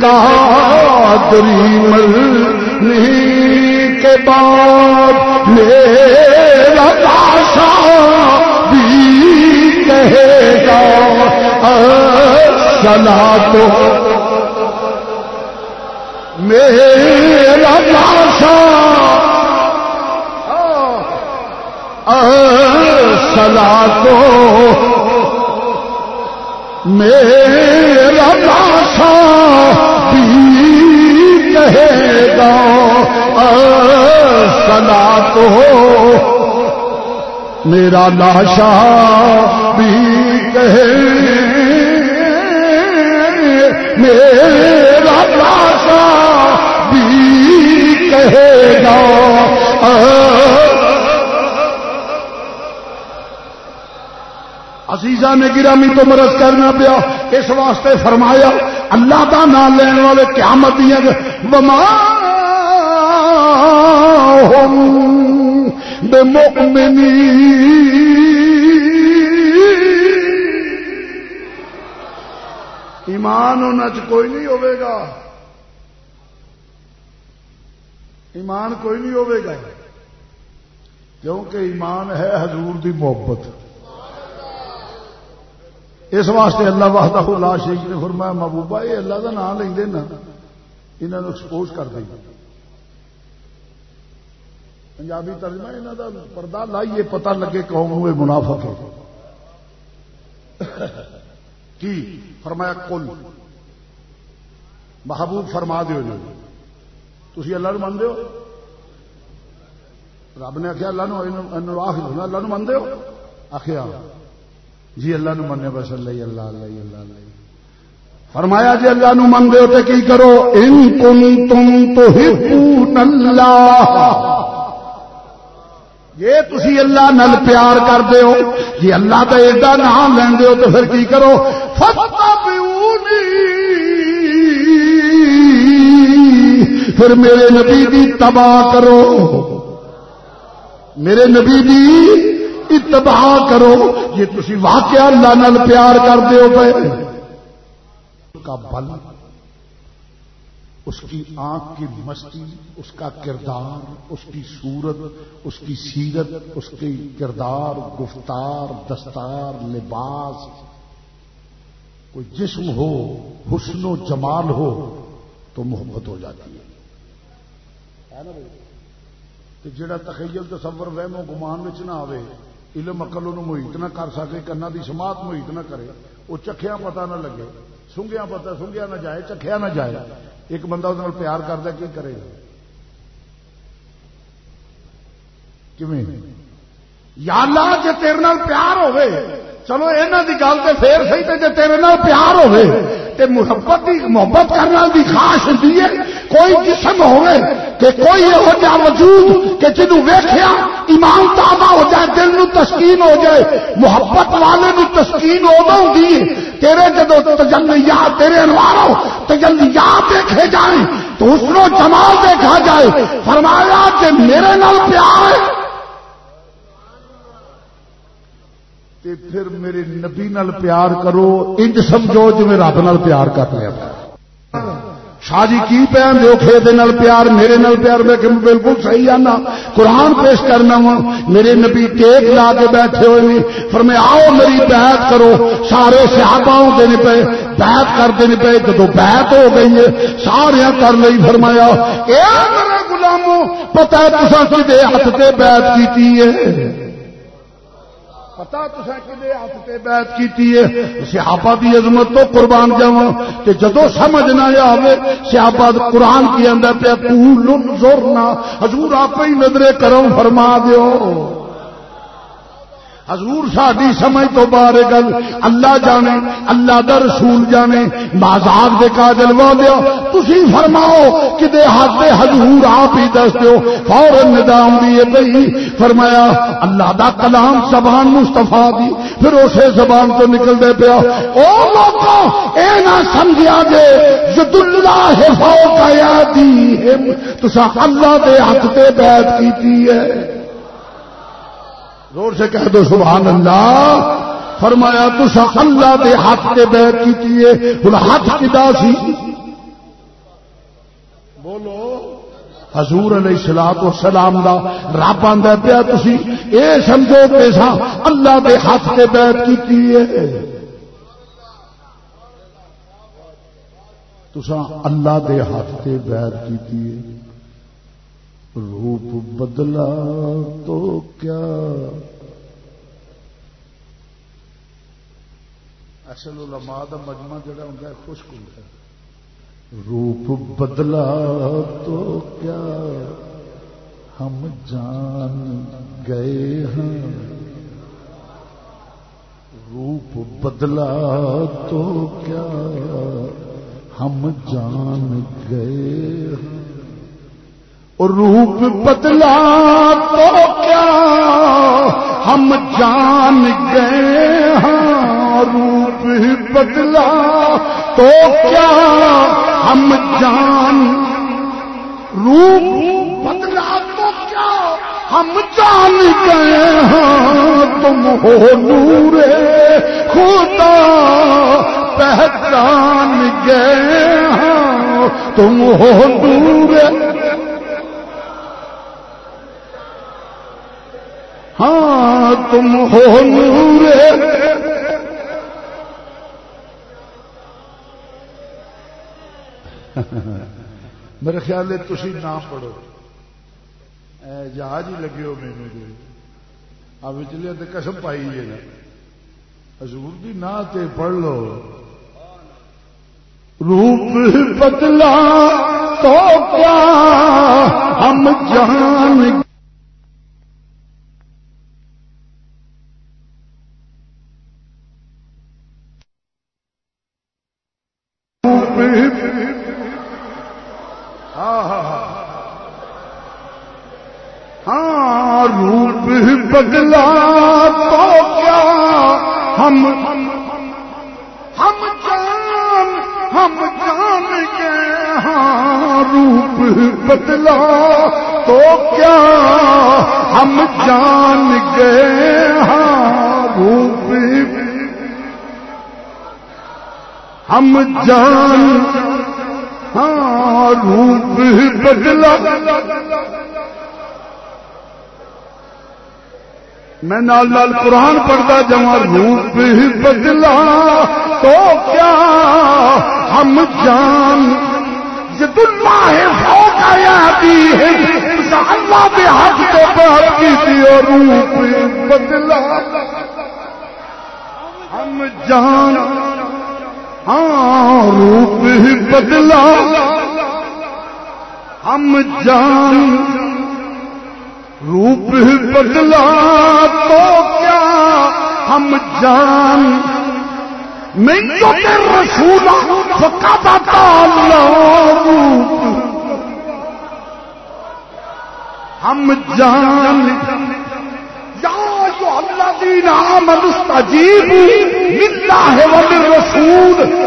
[SPEAKER 1] قادری مرنے کے بعد میرا بھی کہے گا سلا تو میرا لاشا سلا تو میرا لاشا بھی کہے گا سنا تو میرا لاشا بھی کہے، میرا لاشا بھی کہے گا۔ عزیزہ نے گرامی تو مرض کرنا پیا، اس واسطے فرمایا، اللہ کا نام لین والے قیامت بما بے مؤمنی ایمان ہونا چ کوئی نہیں ہوئے گا۔ ایمان کوئی نہیں ہوئے گا۔ کیونکہ ایمان ہے حضور دی محبت۔ اس واسطے اللہ وحدہ لا شریف نے فرمایا، محبوبہ، یہ اللہ کا نام لیں نا انہوں ایکسپوز کر دیں۔ پنجابی ترجمہ یہاں کا پردہ لائیے، پتہ لگے قوم ہوئے منافق کی؟ فرمایا کل محبوب فرما دیو جی۔ تھی اللہ نو منتے ہو؟ رب نے آخیا اللہ نو اللہ نو منتے ہو؟ آخیا جی اللہ نو منے بس اللہ اللہ اللہ اللہ اللہ فرمایا جی اللہ نو من دے تو کی کرو؟ ان کن تم تو اللہ۔ یہ تھی اللہ نل پیار کر ہو جی اللہ کا ایڈا نام لین ہو تو پھر کی کرو؟ پھر میرے نبی دی تباہ کرو۔ میرے نبی دی اتباع کرو۔ جی یہ تھی واقعہ اللہ نال پیار کرتے ہو پے کا بل اس کی آنکھ کی مستی، اس کا کردار، اس کی صورت، اس کی سیرت، اس کی کردار، گفتار، دستار، لباس۔ کوئی جسم ہو، حسن و جمال ہو تو محبت ہو جاتی ہے۔ جڑا تخیل، تصور، وہم و گمان میں نہ آئے علم اقل محیط نہ کر سکے، کنا دی سماعت، محیط نہ کرے وہ چکھیا پتا نہ لگے سنگیا پتا سنگیا نہ جائے، چکھیا نہ جائے۔ ایک بندہ اس پیار کرتا کی کرے؟ یا اللہ جی تیرے پیار ہوئے چلو یہاں کی گل تو پھر سی تو جی تیرے نال پیار ہوے تے محبت دی محبت کرنا دی خاص ہوتی ہے، کوئی جسم ہوے کہ کوئی یہو جہ وجود کہ جنوب ویخیا ایمان تازہ ہو جائے، دل نو تسکین ہو جائے، محبت والے نو تسکین ادو دی تیرے جدو تجلیات تیرے انواروں تجلیات دیکھے جائیں، تو اس کو جمال دیکھا جائے۔ فرمایا کہ میرے نال پیار ہے تے پھر میرے نبی نال پیار کرو، انج سمجھو جی میں رب نال پیار کر لیا۔ شاہ جی کی پہن دو کھے پیار، میرے نال پیار، میں کہ بالکل صحیح آنا۔ قرآن پیش کرنا وا، میرے نبی ٹیک لا کے بیٹھے ہوئے پر میں آؤ میری بیعت کرو۔ سارے سیاپا ہوتے نہیں پے، بیعت کرتے نہیں پے۔ جدو بیعت ہو گئی ہے سارے کر لی فرمایا، اے میرے غلاموں پتہ ہے تصا کدے ہاتھ سے بیعت کی پتا کدے ہاتھ سے بیعت کی سیاپا کی عظمت تو قربان جاوا کہ جدو سمجھ نہ آئے سیاپا قرآن کی اندر پہ زور نہ حضور آپ ہی نظرے کرو فرما دیو۔ حضور ساری سمجھ تو بارے گل۔ اللہ جانے، اللہ دا رسول جانے۔ بازار دے کاجل وا دیا تھی فرماؤ کہ ہاتھ حضور آپ ہی دس دو فورن ندام دیے گئی فرمایا، اللہ دا کلام زبان مستفا دی۔ پھر اسے زبان تو نکل دے پیا۔ او لوگوں اے نہ سمجھا جے جد اللہ فوق آیاتی تسا اللہ دے ہاتھ تے بیعت کیتی ہے۔ زور سے کہہ دو، سبحان اللہ۔ فرمایا تو اللہ دے ہاتھ کے بیت کی ہوں ہاتھ کدا سی؟ بولو، حضور علیہ سلاد و سلام دا رب آدھا پیا تھی یہ سمجھو کہ سا اللہ دے ہاتھ کے بیت کی تسا اللہ دے ہاتھ کے بیت کی روپ بدلا تو کیا؟ اصل علماء دا مجمع جڑا ہوں خوشک ہوں روپ بدلا تو کیا؟ ہم جان گئے ہیں۔ روپ بدلا تو کیا؟ ہم جان گئے ہیں۔ روپ بدلا تو کیا ہم جان گئے ہاں روپ بدلا تو کیا ہم جان روپ بدلا تو کیا ہم جان گئے ہاں تم ہو نور خدا، پہچان گئے ہاں تم ہو نور ہاں تم ہو نور میرے خیال ہے تھی نہ پڑھو۔ جہاز ہی لگے ہو میرے اب چلے تو قسم پائی ہے۔ نا حضور بھی نہ تے پڑھ لو۔ روپ بدلا تو کیا ہم جان بدلا تو کیا؟ ہم ہم جان ہم جان کے ہاں روپ بدلا تو کیا؟ ہم جان گئے ہاں روپ ہم جان ہاں روپ بدلا۔ میں نال نال قرآن پڑھتا جا روپ بدلا۔ تو کیا ہم جان؟ جد اللہ ہے۔ اللہ کے کو کی روپ بدلا۔ ہم جان ہاں روپ بدلا ہم جان روپ بدلا تو کیا ہم جان نہیں تو رسول ہم جان الذین آمنوا استجیبوا للہ وللرسول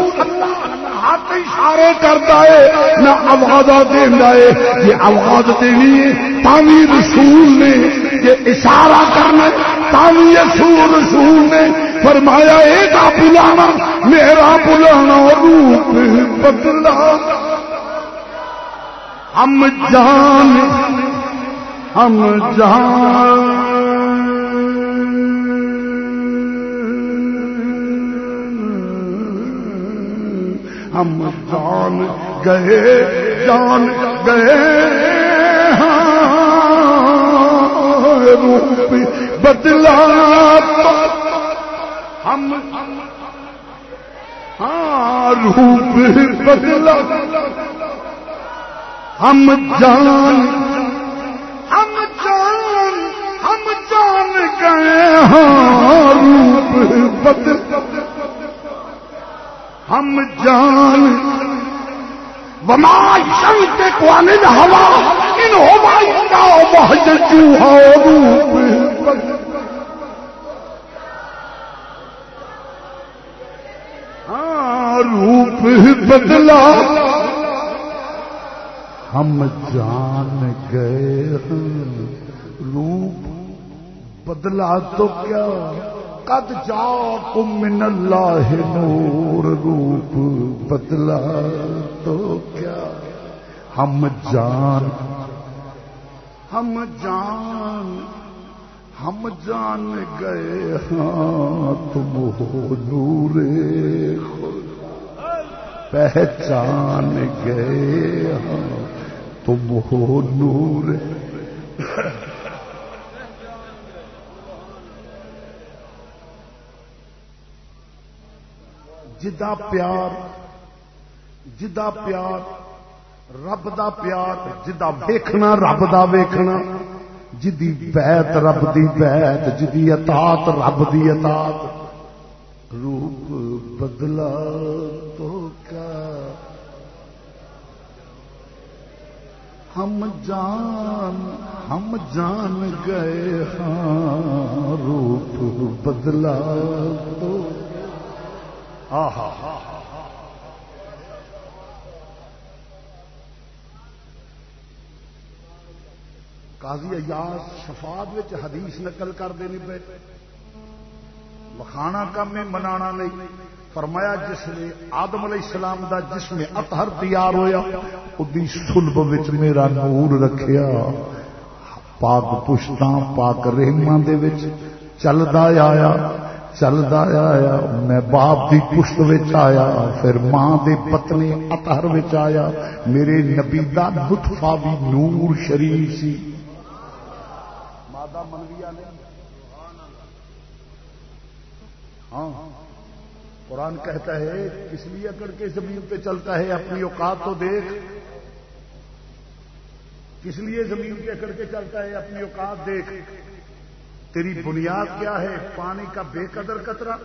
[SPEAKER 1] ہاتھ اشارے کرتا ہے، نہ آواز دینا ہے، یہ آواز دینی ہے۔ تاوی رسول نے یہ اشارہ کرنا تاوی رسول رسول نے فرمایا ایک بلانا، میرا بلانا روپ بدلا۔ ہم جان ہم جان۔ ہم جان گئے جان گئے ہاں، روپ بدلا ہم ہاں روپ بدلا ہم جان ہم جان ہم جان گئے ہاں روپ بدلا ہم جان وما شنتے کو انل ہوا ان ہوا کا محج روپ روپ بدلا۔ ہم جان گئے روپ بدلا تو کیا؟ قد جا من اللہ نور روپ بدلا تو کیا؟ ہم جان ہم جان ہم جان گئے ہاں تم ہو نور پہچان گئے ہاں تم ہو نور۔ جدا پیار جدا پیار، رب دا پیار، جدا ویکھنا، رب دا ویکھنا۔ جدی بیت رب دی بیت، جدی اطاعت رب دی اطاعت۔ روپ بدلا تو کیا؟ ہم جان ہم جان گئے ہاں۔ روپ بدلا تو قاضی ایاز شفاعت حدیث نقل کر دینی پے. وکھانا کم میں منانا نہیں. فرمایا جس نے آدم علیہ السلام دا جسم اطہر تیار ہویا ادی سلب وچ میرا نور رکھیا. پاک پشتاں، پاک رحماں دے وچ چلدا آیا. چلتا آیا میں باپ کی پشت آیا پھر ماں دے پتنی اتہر آیا میرے نبی دا لطفا بھی نور شریف سی ہاں قرآن کہتا ہے کس لیے اکڑ کے زمین پہ چلتا ہے اپنی اوقات تو دیکھ کس لیے زمین پہ اکڑ کے چلتا ہے اپنی اوقات دیکھ تیری بنیاد کیا ہے؟ پانی کا بے قدر قطرہ۔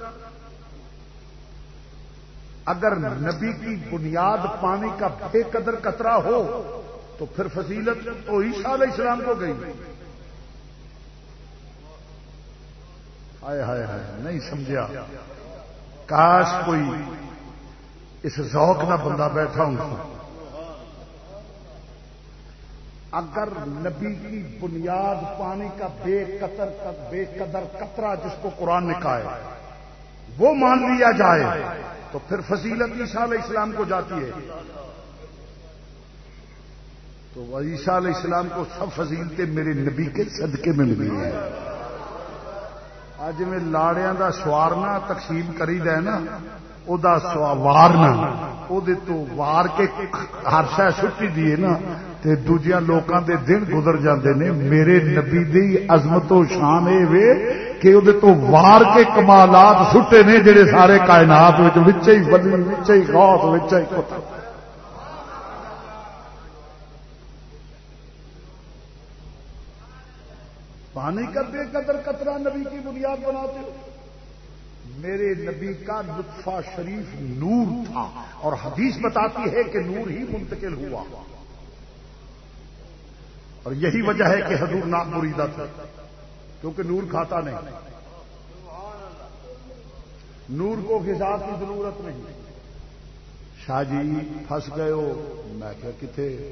[SPEAKER 1] اگر نبی کی بنیاد پانی کا بے قدر قطرہ ہو، تو پھر فضیلت تو عیسیٰ علیہ السلام کو گئی۔ ہائے ہائے ہائے، نہیں سمجھا کاش کوئی اس ذوق نہ بندہ بیٹھا ہوں۔ اگر نبی کی بنیاد پانی کا بے قطر بے قدر قطرہ جس کو قرآن نے کہا ہے، وہ مان لیا جائے، تو پھر فضیلت عیسیٰ علیہ السلام کو جاتی ہے۔ تو عیسیٰ علیہ السلام کو سب فضیلتیں میرے نبی کے صدقے میں ملی ہیں۔ آج میں لاڑیاں دا سوارنا تقسیم کری دے نا وارنا تو وار کے ہر شہ چھٹی دیے نا تے دوجیا لوکاں دے دن گزر جاندے نے میرے نبی دی عظمت و شان اے وے کہ او تو وار کے کمالات سٹے نے جڑے سارے کائنات وچ وچ ہی ولی وچ ہی غوث وچ ہی قطب پانی کا بے قدر قطرہ نبی کی بنیاد بناتے ہو میرے نبی کا لطفہ شریف نور تھا اور حدیث بتاتی ہے کہ نور ہی منتقل ہوا۔ اور یہی وجہ ہے کہ حضور نام مریدہ تھا کیونکہ نور کھاتا نہیں۔ نور کو حساب کی ضرورت نہیں۔ شاہ جی پھنس گئے ہو۔ میں کیا کتنے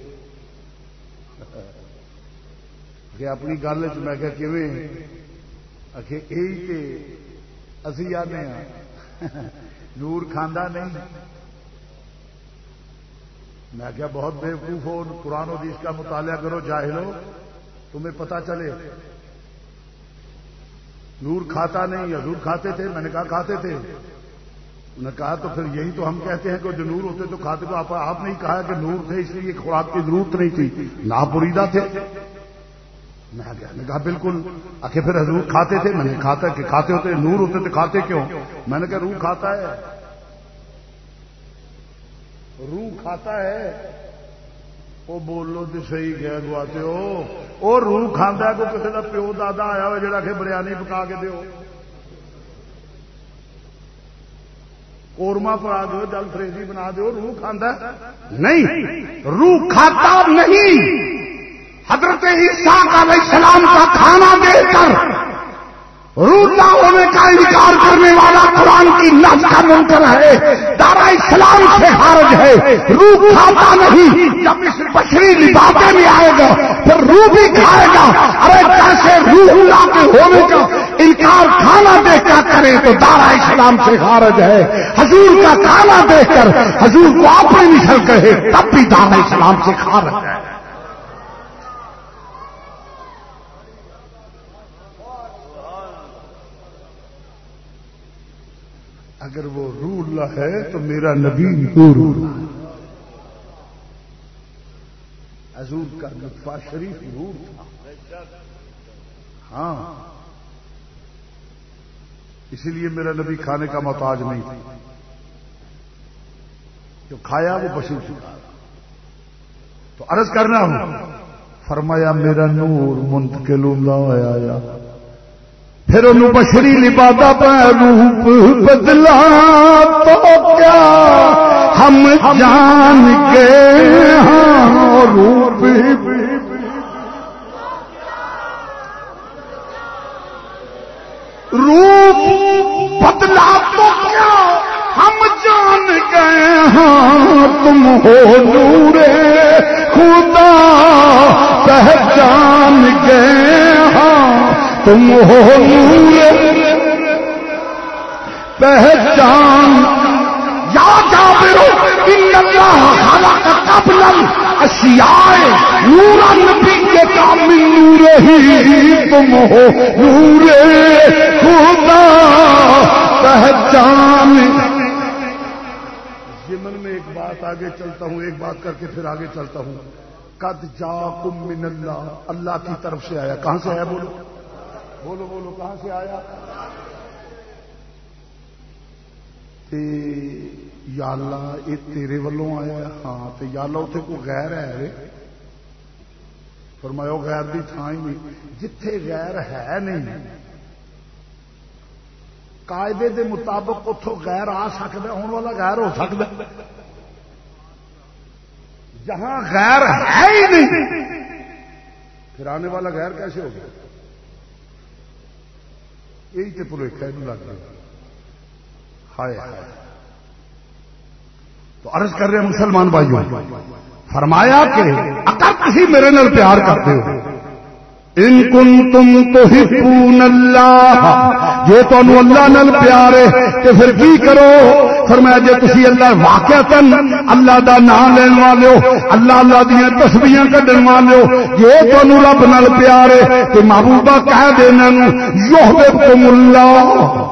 [SPEAKER 1] کہ اپنی گل میں کیا کہ یہی اسی آنے ہاں نور کھانا نہیں۔ میں کیا بہت بےوقوف ہو، قرآن و حدیث کا مطالعہ کرو جاہلو تمہیں پتا چلے۔ نور کھاتا نہیں یا نور کھاتے تھے، میں نے کہا کھاتے تھے۔ انہوں نے کہا تو پھر یہی تو ہم کہتے ہیں کہ جو نور ہوتے تو کھاتے تو آپ نے کہا کہ نور تھے، اس لیے خوراک کی ضرورت نہیں تھی۔ نہ بریدا تھے۔ میں نے کہا، بالکل۔ آخر پھر حضور کھاتے تھے، میں نے کھاتا کہ کھاتے ہوتے نور ہوتے تو کھاتے کیوں؟ میں نے کہا، روح کھاتا ہے۔ روح کھاتا ہے؟ وہ بولو تو صحیح گیا گواتے ہو۔ وہ روح کھانا کو کسی کا پیو دادا آیا ہوا جڑا کہ بریانی پکا کے دو کورما پڑا دو جل فریزی بنا دو روح کھانا نہیں۔ روح کھاتا نہیں۔ حضرت عیسیٰ علیہ السلام کا کھانا دے کر روزہ ہونے کا انکار کرنے والا قرآن کی نس کا منکر ہے دارا اسلام سے خارج ہے۔ روح کھاتا نہیں، جب اس بشری لباطے میں آئے گا، پھر روح بھی کھائے گا۔ ارے کیسے روح اللہ کے ہونے کا انکار کھانا دیکھ کر کرے تو دارا اسلام سے خارج ہے۔ حضور کا کھانا دیکھ کر، حضور کو اپنی نسل کہے، تب بھی دارا اسلام سے خارج ہے۔ اگر وہ روح اللہ ہے تو میرا نبی نور حضور کا نطفہ شریف نور تھا۔ ہاں۔ اسی لیے میرا نبی کھانے کا محتاج نہیں تھا۔ جو کھایا وہ بشیر چکا تو عرض کرنا ہوں، فرمایا، میرا نور منتقل آیا۔ پھر انہوں بشری لبادہ پہ روپ بدلا تو کیا؟ ہم جان کے ہاں روپ روپ بدلا تو کیا؟ ہم جان گئے ہاں تم ہو نورے تم ہو نور۔ پہچان۔ یا جابر، ان اللہ خلق قبل الاشیاء نورا نبی کے کامل نور ہی تم ہو نور۔ خدا، پہچان۔ جمن میں ایک بات آگے چلتا ہوں، ایک بات کر کے پھر آگے چلتا ہوں۔ قد جا من اللہ اللہ کی طرف سے آیا۔ کہاں سے آیا بولو؟ بولو بولو، کہاں سے آیا؟ تے یا اللہ یہ تیرے والوں آیا۔ ہاں تے یا اللہ اتنے کوئی غیر ہے رے۔ فرمایا، غیر کی تھان ہی نہیں۔ جتھے غیر ہے نہیں۔ قاعدے دے مطابق اتوں غیر آ سکتا ہونے والا غیر ہو سکتا جہاں غیر ہے ہی نہیں، پھر آنے والا غیر کیسے ہو گیا؟ یہی تو پلیخا یہ لگ رہا ہائے ہائے۔ تو عرض کر رہے ہیں مسلمان بھائیوں، فرمایا کہ اگر کسی میرے نال پیار کرتے ہو، ان کن تم تو ہپون اللہ، جو تمہوں اللہ نال پیار ہے تو پھر کی کرو؟ فرمایا جی تھی اللہ واقع تن اللہ دا نام لین والے ہو، اللہ اللہ دیا تسبیاں کھڈن والے ہو۔ جی تم رب نال پیار ہے تو محبوبہ کہہ دینا یوہ تم اللہ۔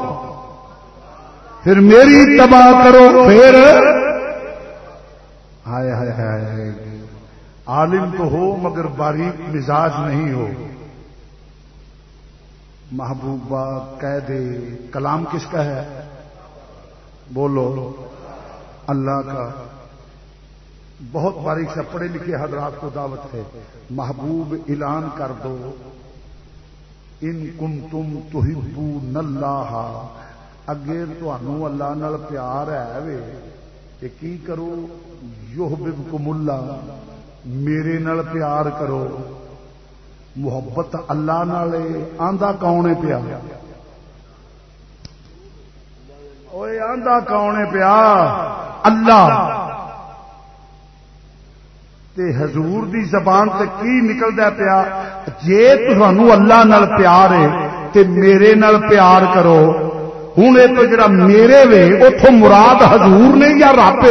[SPEAKER 1] پھر میری تباہ کرو، پھر۔ ہائے ہائے ہائے۔ عالم تو ہو مگر باریک مزاج نہیں ہو۔ محبوبہ کہہ دے، کلام کس کا ہے؟ بولو، اللہ کا۔ بہت باریک سے پڑھے لکھے حضرات کو دعوت ہے، محبوب اعلان کر دو۔ ان کن تم تو اللہ۔ اگر تو اللہ نال پیار ہے وے، کہ کی کرو؟ یو بب اللہ، میرے نال پیار کرو۔ محبت اللہ نال آندا کون پیا آندا کون پیا اللہ تے حضور دی زبان تے کی نکلدا پیا جے تھانو اللہ نال پیار ہے تے میرے نال پیار کرو ہوں یہ تو جڑا میرے وے اتوں مراد حضور نے یا رب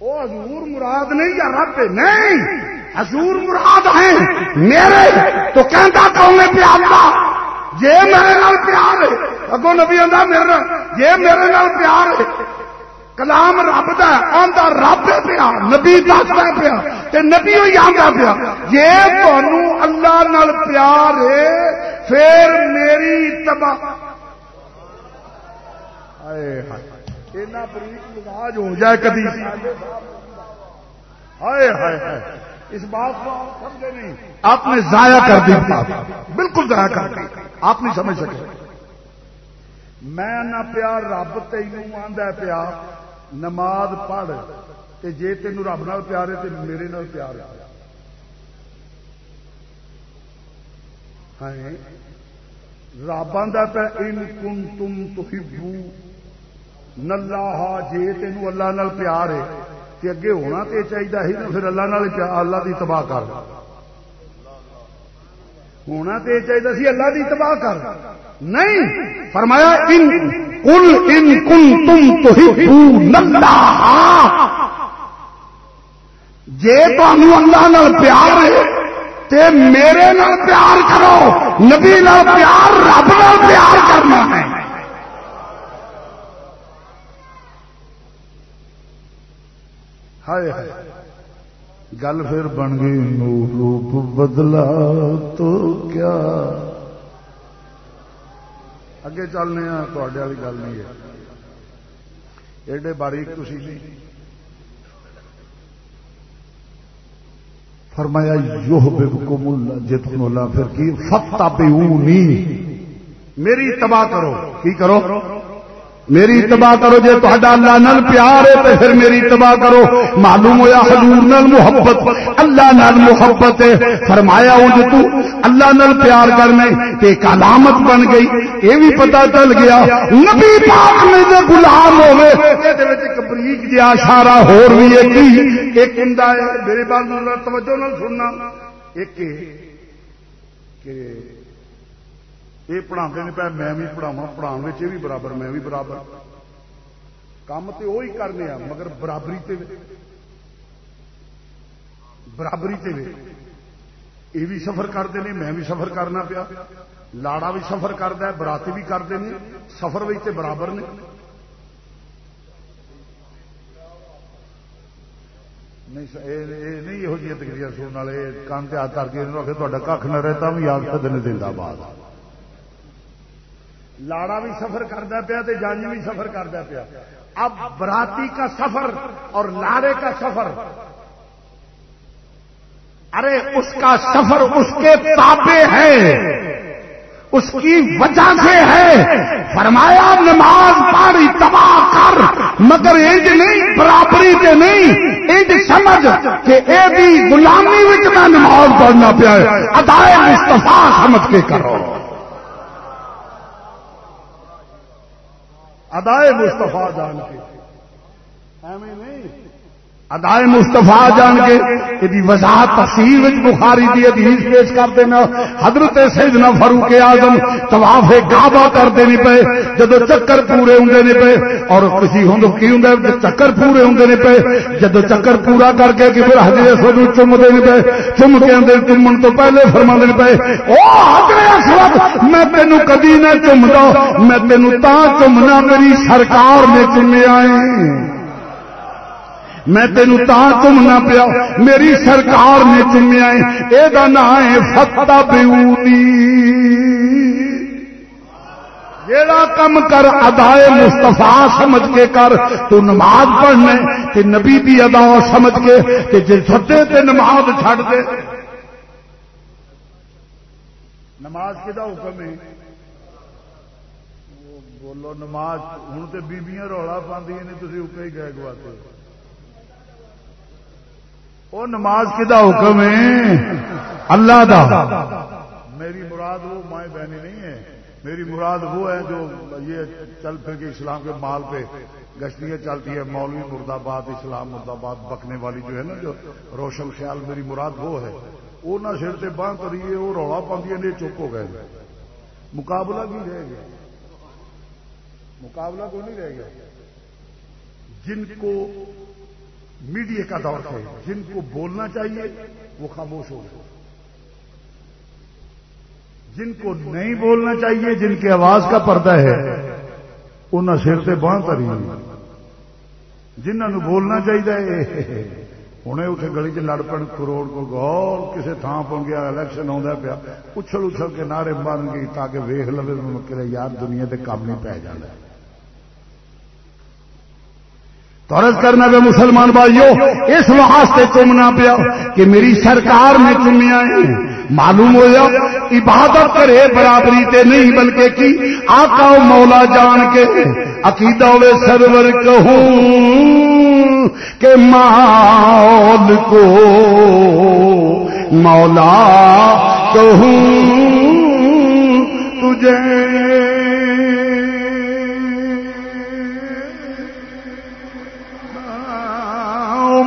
[SPEAKER 1] وہ حضور مراد نہیں یا رب نہیں حضور مراد ہے میرے، تو کہتا کون پیار جے میرے نال پیار ہے اگو نبی آدھا میرے جے میرے نال پیار ہے۔ کلام رب کا رب پیا، نبی دستا پیا نبی ہوئی آتا پیا۔ جی تمہوں اللہ نال پیار ہے، پھر میری تباہ۔ بریک مزاج ہو جائے کدی۔ ہائے ہائے ہائے۔ اس بات کو آپ سمجھے نہیں۔ آپ نے ضائع کر دی بالکل ضائع کر دی۔ آپ نہیں سمجھ سکے۔ میں نہ پیار رب تینوں آدھا پیا نماز پڑھ تے جے تین رب نال پیار ہے تو میرے نال پیار ہے۔ رب آدھا پہ ان کن تم تو نلا جے تین اللہ نال پیار ہے۔ تے اگے ہونا تے چاہیے ہی پھر اللہ نال اللہ دی تباہ کر۔ ہونا تے چاہیے سی اللہ دی تباہ کر۔ نہیں، فرمایا، ان کل ان کن تم تو جے تمہیں اللہ نال پیار ہے، تے میرے نال پیار کرو، نبی نال پیار، رب نال پیار کرنا ہے۔ ہائے گل پھر بن گئی نور روپ بدلا تو کیا اگے چلنے تے والی گل نہیں ہے ایڈے باریک تھی نہیں فرمایا یوہ بے کو ملا جت مولا پھر کی فتح پہ میری تباہ کرو کی کرو میری تباہ کرو جی تا اللہ نل پیار ہے تو پھر میری تباہ کرو۔ معلوم ہوا حضور نل محبت، اللہ نل محبت ہے۔ فرمایا ہوں تو، اللہ نل پیار کرنے تے ایک علامت بن گئی۔ یہ بھی پتا چل گیا، نبی پاک میں جو غلام ہوئے بریک جہا اشارہ ہور بھی ایک ایک ہندا ہے، میرے بال توجہ نال سننا۔ ایک کہ یہ پڑھا نہیں پہ میں بھی پڑھاوا پڑھا یہ بھی برابر میں بھی برابر کام تو وہی کرنے مگر برابری تے برابری تے یہ بھی سفر کرتے ہیں میں بھی سفر کرنا پیا لاڑا بھی سفر کرتا ہے براتی بھی کرتے ہیں سفر بھی برابر نے نہیں یہ تکریر سننے والے کان تیار کر کے کھ نہ رہتا بھی آگ سدن دینا بعد لاڑا بھی سفر کرتا پیا جانج بھی سفر کرتا پیا۔ اب براتی کا سفر اور لاڑے کا سفر۔ ارے، اس کا سفر اس کے تابے ہے۔ اس کی وجہ سے ہے۔ فرمایا، نماز پاڑی تباہ کر۔ مگر انج نہیں، برابری کے نہیں۔ انج سمجھ کہ اے بھی غلامی میں نماز پڑھنا پیا۔ ادائے مستفا سمجھ کے کرو۔ ادائے مستفا جان کے۔ ایویں نہیں۔ ادائے مستفا جان کے، یہ وضاحت تفصیل بخاری دی حدیث پیش کر دینا حضرت سیدنا فاروق اعظم طواف گابا کرتے نہیں پے، جدو چکر پورے ہوں نہیں پے۔ اور کسی ہوں کی ہوں چکر پورے ہوں نہیں پے۔ جدو چکر پورا کر کے کہ پھر حضرت سو چم نہیں پے، چم کے اندر چومن تو پہلے فرما دے پے۔ او حضرت میں تینوں کدی نہ چوم میں تینوں تا چومنا میری سرکار نے چومیا ہے میں تینوں تا چومنا پیا۔ میری سرکار نے چومیا یہ نام ہے فتح بیونی۔ جیڑا کم کر، ادائے مستفا سمجھ کے کر۔ تو نماز پڑھنے تے نبی دی ادا سمجھ کے۔ تے جے سدے تے نماز چھڑ دے۔ نماز کہ حکم ہے؟ بولو نماز ہوں تو بیبیاں رولا پہ تھی اکے ہی گئے گواتے وہ نماز کدا حکم ہے؟ اللہ دا۔ میری مراد وہ مائیں بہنی نہیں ہے میری مراد وہ ہے جو یہ چل پھر کے اسلام کے مال پہ گشتیاں چلتی ہے مولوی مرد آباد اسلام مرد آباد بکنے والی جو ہے نا، جو روشن خیال میری مراد وہ ہے۔ وہ نہ سر سے باندھ کری ہے، وہ رولا پاندی نے چپ ہو گئے مقابلہ بھی رہ گیا۔ مقابلہ کو نہیں رہ گیا؟ جن کو میڈیا کا دور ہے جن کو بولنا چاہیے، وہ خاموش ہو گئے جن کو نہیں بولنا چاہیے، جن کی آواز کا پردہ ہے انہیں سر سے باندھ کری جنہوں بولنا چاہیے ہوں اتنے گلی چ لڑ پڑ، کروڑ کو گور کسی تھان پہ گیا الیکشن آتا پیا، اچھل اچھل کے نعرے بن گئی تاکہ ویخ لو کہ یار دنیا کے کام نہیں پی جانا تورت کرنا پہ مسلمان بھائیو، اس واسطے چومنا پیا کہ میری سرکار میں چومیا معلوم ہوا عبادت کرے برابری تے نہیں بلکہ کی آقا و مولا جان کے عقیدہ ہوے سرور کہوں کہ مال کو مولا کہوں تجھے۔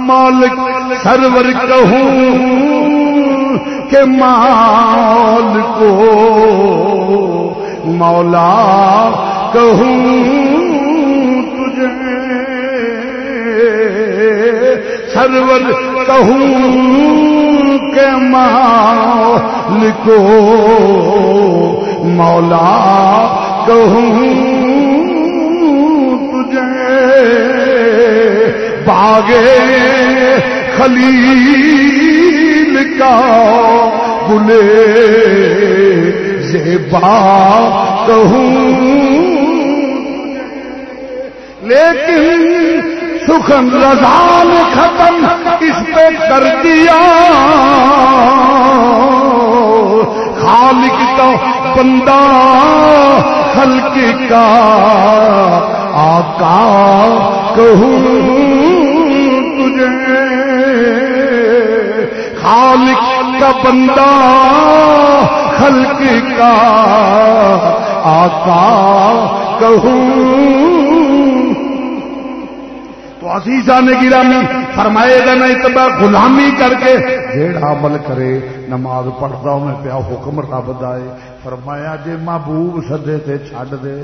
[SPEAKER 1] مالک سرور کہوں کہ مال کو مولا کہوں تجھے۔ سرور کہوں کہ مال کو مولا کہوں باغے خلیل کا بلے زیبا کہوں۔ لیکن سخن رضان ختم اس پہ کر دیا۔ خالق تو بندہ خلق کا آقا کہوں۔ خالق کا بندہ، خلق کا آقا کہوں۔ تو عزیزہ نے گرامی فرمائے گا نہیں تو غلامی کر کے جیڑا عمل کرے، نماز پڑھتا ہوں، میں پیا حکم رب دے فرمایا، جے محبوب سدے تے چھڈ دے۔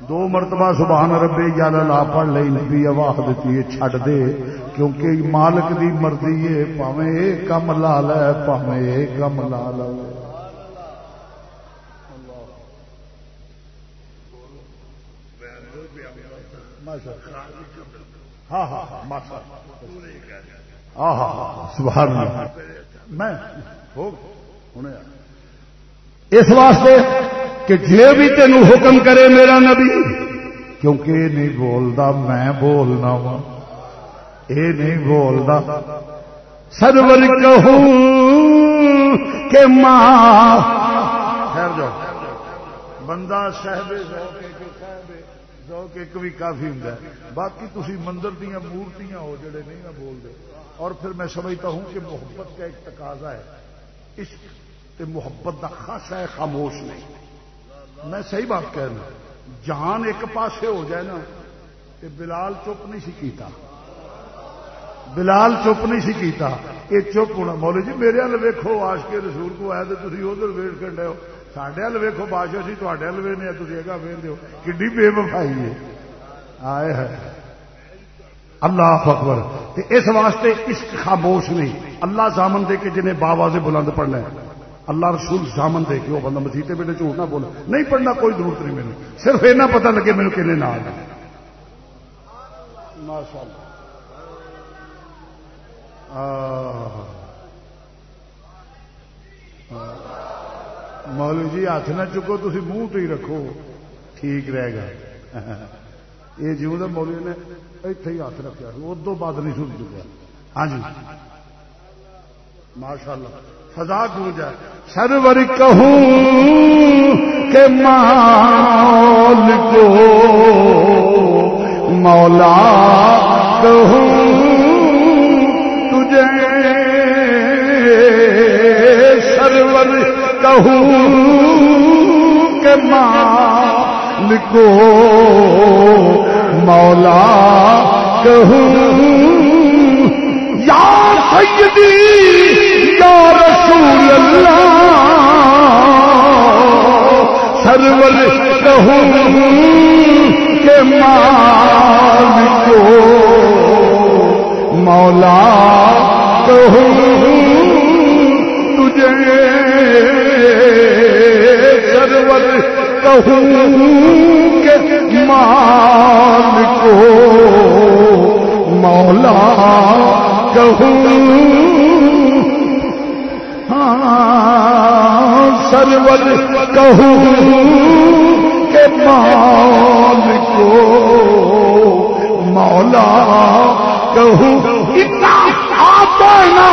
[SPEAKER 1] دو مرتبہ سبحان ربی یا لا پڑھ لئی نبی آواز دیتی ہے، چھڈ دے، کیونکہ مالک دی مرضی ہے، پاویں اے کم لا لے، پاویں اے کم لا لے۔ ہاں ہاں ہاں ہاں سبحان میں اس واسطے کہ جی بھی تین حکم کرے میرا نبی، کیونکہ یہ نہیں بولتا میں بولنا وا۔ یہ نہیں بولتا سرور کہوں کہ ماں۔ بندہ صاحب ذوق ایک بھی کافی ہوں باقی تھی مندر دیا مورتیاں ہو جڑے نہیں نہ بولتے اور پھر میں سمجھتا ہوں کہ محبت کا ایک تقاضا ہے۔ اس محبت کا خاصا ہے، خاموش نہیں۔ میں صحیح بات کہنا جان ایک پاسے ہو جائے نا کہ بلال چپ نہیں سی کیتا۔ بلال چپ نہیں سی کیتا۔ یہ چپ ہونا۔ مولی جی میرے ہل ویکو آش کے رسول کو آئے تو تھی ادھر ویٹ کر ہو سڈے ہل ویکو بادشاہ جی، سی تے ہل وینے تھی اگا وین دو کھی بے وفائی ہے۔ آئے ہے۔ اللہ اکبر۔ اس واسطے اس خاموش نہیں۔ اللہ سامن دے کے جنہیں بابا سے بلند پڑھنا ہے۔ اللہ رسول سامن دے کے وہ بندہ مسیطے بیٹے جھوٹ نہ بولا نہیں پڑھنا کوئی ضرورت نہیں میرے صرف اینا پتا لگے میرے کہنے نہ مولو جی ہاتھ نہ چکو تھی منہ تو ہی رکھو۔ ٹھیک رہے گا۔ یہ جیوں مولوی نے اتنے ہی ہاتھ رکھا ادو بعد نہیں سن چکا ہاں جی۔ ماشاء اللہ فضا گونجا سرور کہوں کہ مال کو مولا کہوں تجھے۔ سرور کہوں کہ مال کو مولا کہوں۔ یا سیدی یا رسول اللہ، سرور کہوں کہ مالک مولا کہوں تجھے سرور کہوں کہ مالک مولا کہوں سرور کہوں کہ مالک مولا کہوں، اتنا آپنا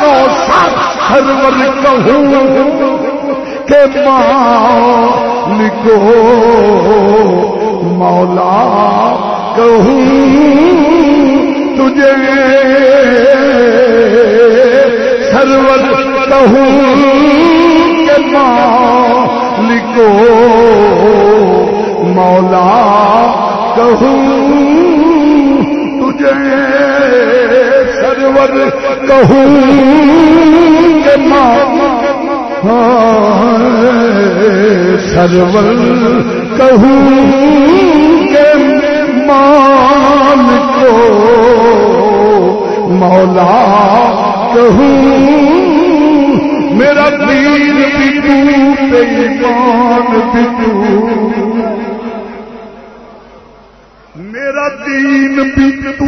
[SPEAKER 1] کو سرور کہوں کہ مالک مولا کہوں تجھے۔ سرور کہوں کہ مولا کہوں تجھے سرور کہوں کہ سرور کہوں کہ مان کو مولا کہوں، میرا دین بھی ایمان بھی میرا دین بھی تو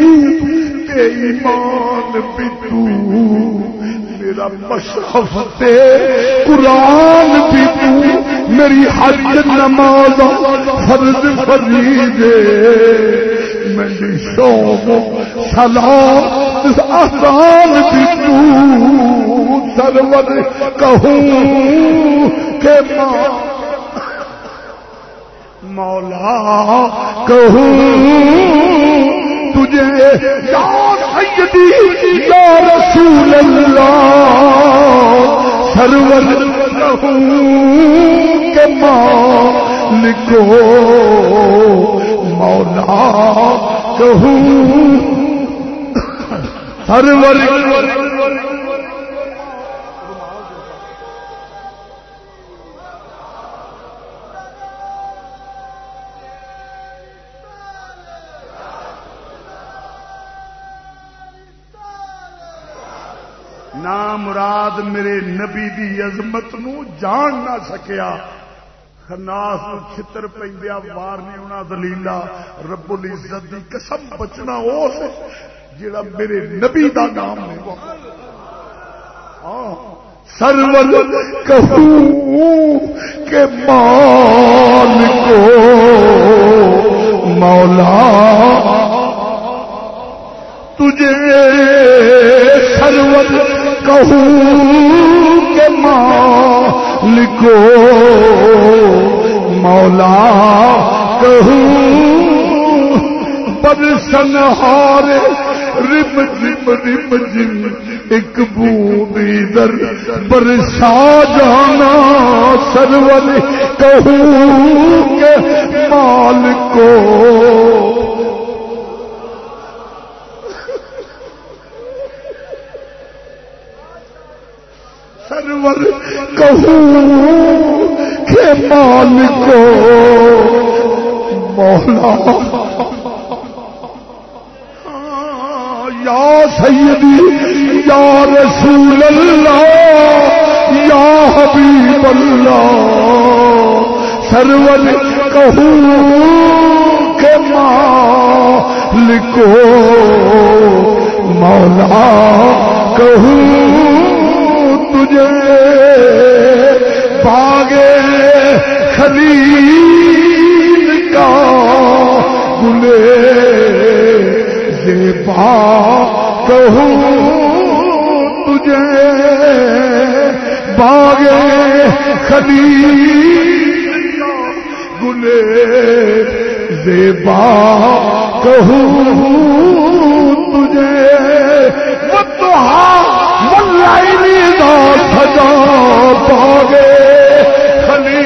[SPEAKER 1] ایمان بھی تو میرا مشرف تے قرآن بھی تو میری حج نماز فرض فرید میری شوق سلام آسان تو سرور کہوں کہ مولا کہوں تجھے یا سیدی یا رسول اللہ سرور کہوں کہ مالک مولا کہوں سرور نام مراد میرے نبی دی عظمت نو جان نہ سکیا۔ خناس چھتر پہ وار نہیں ہونا دلیلا۔ رب العزت دی قسم بچنا اس جڑا میرے نبی دا نام ہے۔ ہاں، سرور کہوں کہ مال کو مولا۔ تجھے سرور کہوں کہ مالکو مولا۔ کہوں برسن رم رم رم جم ایک بوبی در برسا جانا سرور کہوں کہ مالکو۔ سرور کہوں کہ مالک مولا یا سیدی، یا رسول اللہ، یا حبیب اللہ، سرور کہوں کہ مالک مولا کہوں تجھے باغے خلیل کا گلے با کہوں تجھے؟ باغے خدی گلے زیبا با تجھے؟ ملائی سجا باغے خلی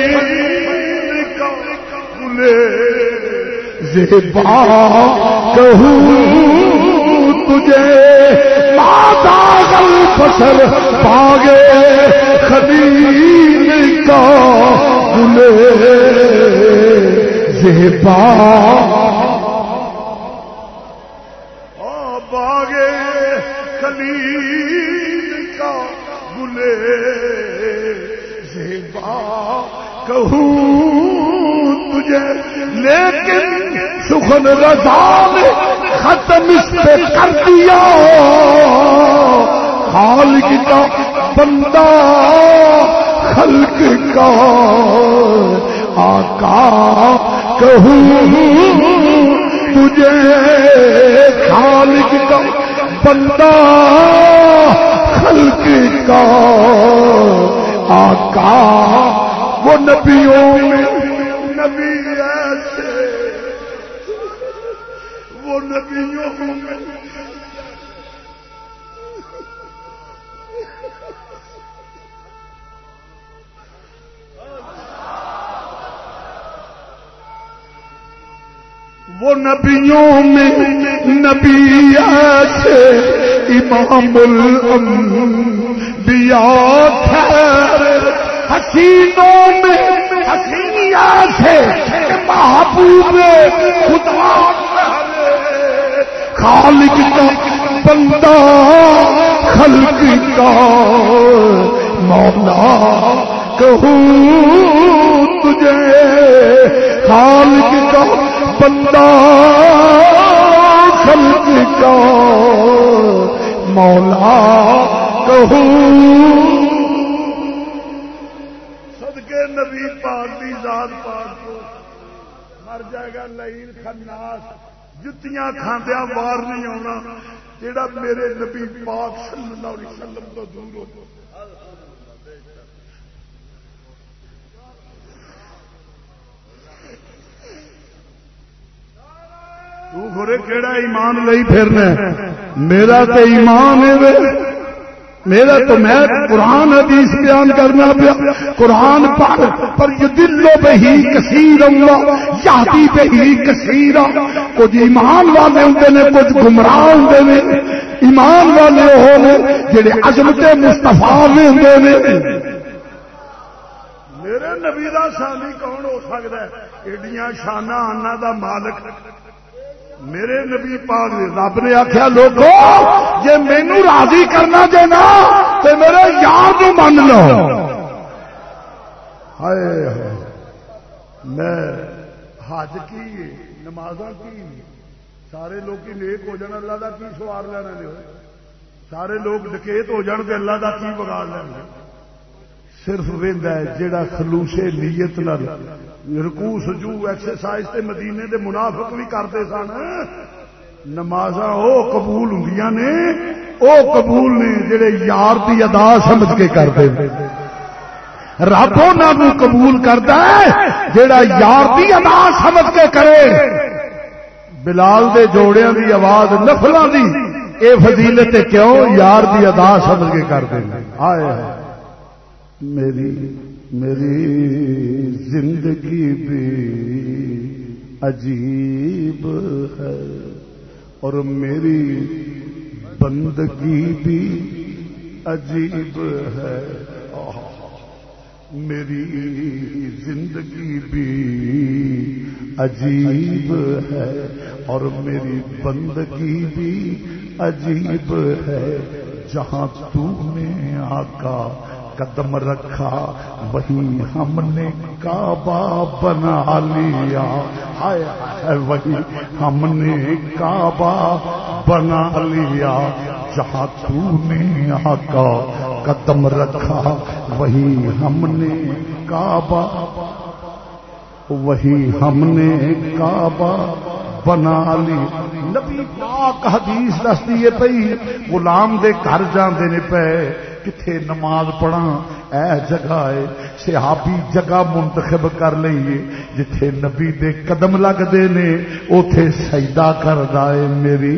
[SPEAKER 1] گلے زیبا کہوں تجھے ماتا گل فصل پاگے خلیل کا گلے۔ زیبا باغے خلیل کا گلے۔ زیبا کہوں تجھے، لیکن سخن رضا نے ختم اس پہ کر دیا۔ خالق کا بندہ، خلق کا آقا۔ کہوں تجھے خالق کا بندہ، خلق کا آقا۔ وہ نبیوں میں وہ نبیوں میں نبی ایسے امام الانبیاء خیر حسینوں میں حسینی ایسے محبوب خدا خالق کا بندہ، خلق کا مولا کہوں تجھے؟ خالق کا بندہ، خلق کا مولا کہوں؟ صدقے نبی پاک دی ذات پاک کو۔ مر جائے گا لئین خناس۔ جتیاں کھاندیا وار نہیں آنا جیڑا میرے نبی پاک صلی اللہ علیہ وسلم تو دور ہو۔ جائے تو گھرے کیڑا ایمان لئی پھرنا میرا تو ایمان ہے میرا تو میں قرآن حدیث بیان کرنا پیا۔ قرآن پڑھ، پر یہ دلوں پہ ہی کثیر اللہ پہ ہی کثیر کچھ ایمان والے ہوں نے، کچھ گمراہ ہوں نے۔ ایمان والے وہ نے جڑے عظمت مستفا بھی ہوں نے۔ میرے نبی دا شانی کون ہو سکتا ہے؟ ایڈیاں شانہ آنا دا مالک۔ میرے نبی پاک رب نے آخیا لوگو جی مینو راضی کرنا دے نا تو میرے یار تو من لو۔ میں حج کی نماز کی، سارے لوگ نیک ہو جان، اللہ کا کی سوار لینا لے سارے لوگ ڈکیت ہو جان تو اللہ کا کی بگاڑ لینا صرف وہدا ہے جہاں خلوصے نیت نال رکو سجو ایکسرسائز تے مدینے دے منافق بھی کرتے سن۔ نماز وہ قبول ہوں نے وہ قبول نے جڑے یار کی ادا سمجھ کے کرتے۔ رب انہوں قبول کرتا ہے، جڑا یار کی ادا سمجھ کے کرے۔ بلال دے جوڑیاں دی آواز نفلوں دی، اے فضیلت کیوں؟ یار دی ادا سمجھ کے کرتے۔ آئے۔ میری میری زندگی بھی عجیب ہے اور میری بندگی بھی عجیب ہے۔ میری زندگی بھی عجیب ہے اور میری بندگی بھی عجیب ہے۔ جہاں تو نے آقا قدم رکھا، وہی ہم نے کعبہ بنا لیا۔ وہی ہم نے کعبہ بنا لیا۔ جہاں تو نے آقا قدم رکھا، وہی ہم نے کعبہ، وہی ہم نے کعبہ بنا لی نبی پاک حدیث دستی ہے پئی غلام دے گھر جاندے نے پے کتنے نماز پڑھا اے جگہ ہے، صحابی جگہ منتخب کر لئیے، جتھے نبی دے قدم لگتے نے اتے سجدہ کر ہے میری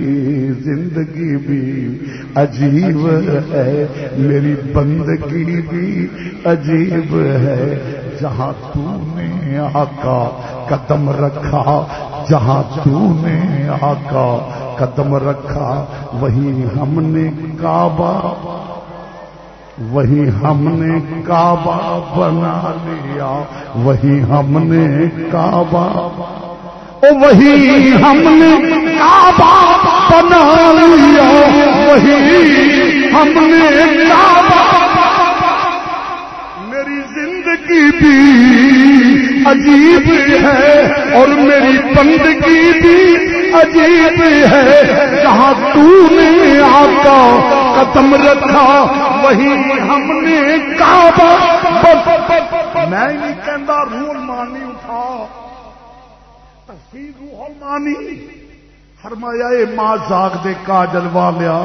[SPEAKER 1] زندگی بھی۔ عجیب ہے، میری بندگی بھی عجیب ہے۔ جہاں تو نے آقا قدم رکھا، جہاں تو نے آقا قدم رکھا وہی ہم نے کعبہ وہی ہم نے کعبہ بنا لیا، وہی ہم نے کعبہ۔ وہی ہم نے کعبہ بنا لیا، وہی ہم نے کعبہ۔ میری زندگی بھی عجیب ہے اور میری بندگی بھی عجیب ہے۔ جہاں تو نے آقا قدم رکھا، وہی ہم نے کعبہ میں نہیں کہہ روح مانی اٹھا تفسیر روح مانی فرمایا، اے ماں زاگ دے کاجل والیا،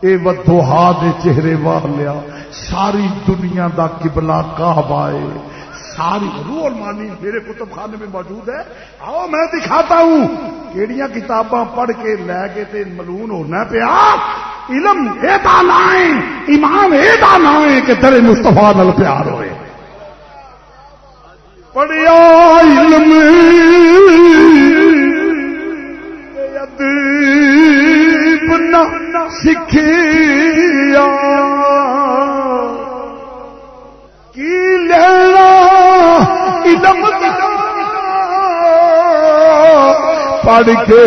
[SPEAKER 1] اے ودوہا دے چہرے والیا، ساری دنیا دا قبلہ کعبہ ہے۔ ساری روح مانی میرے کتب خانے میں موجود ہے۔ آؤ میں دکھاتا ہوں کیڑیاں کتاباں پڑھ کے لے کے تے ملون ہونا پیا، علم ایدا لائیں، ایمان ایدا لائیں کہ تیرے مستفا نل پیار ہوئے۔ پڑھیا علم۔ سکھیا۔ پڑھ کے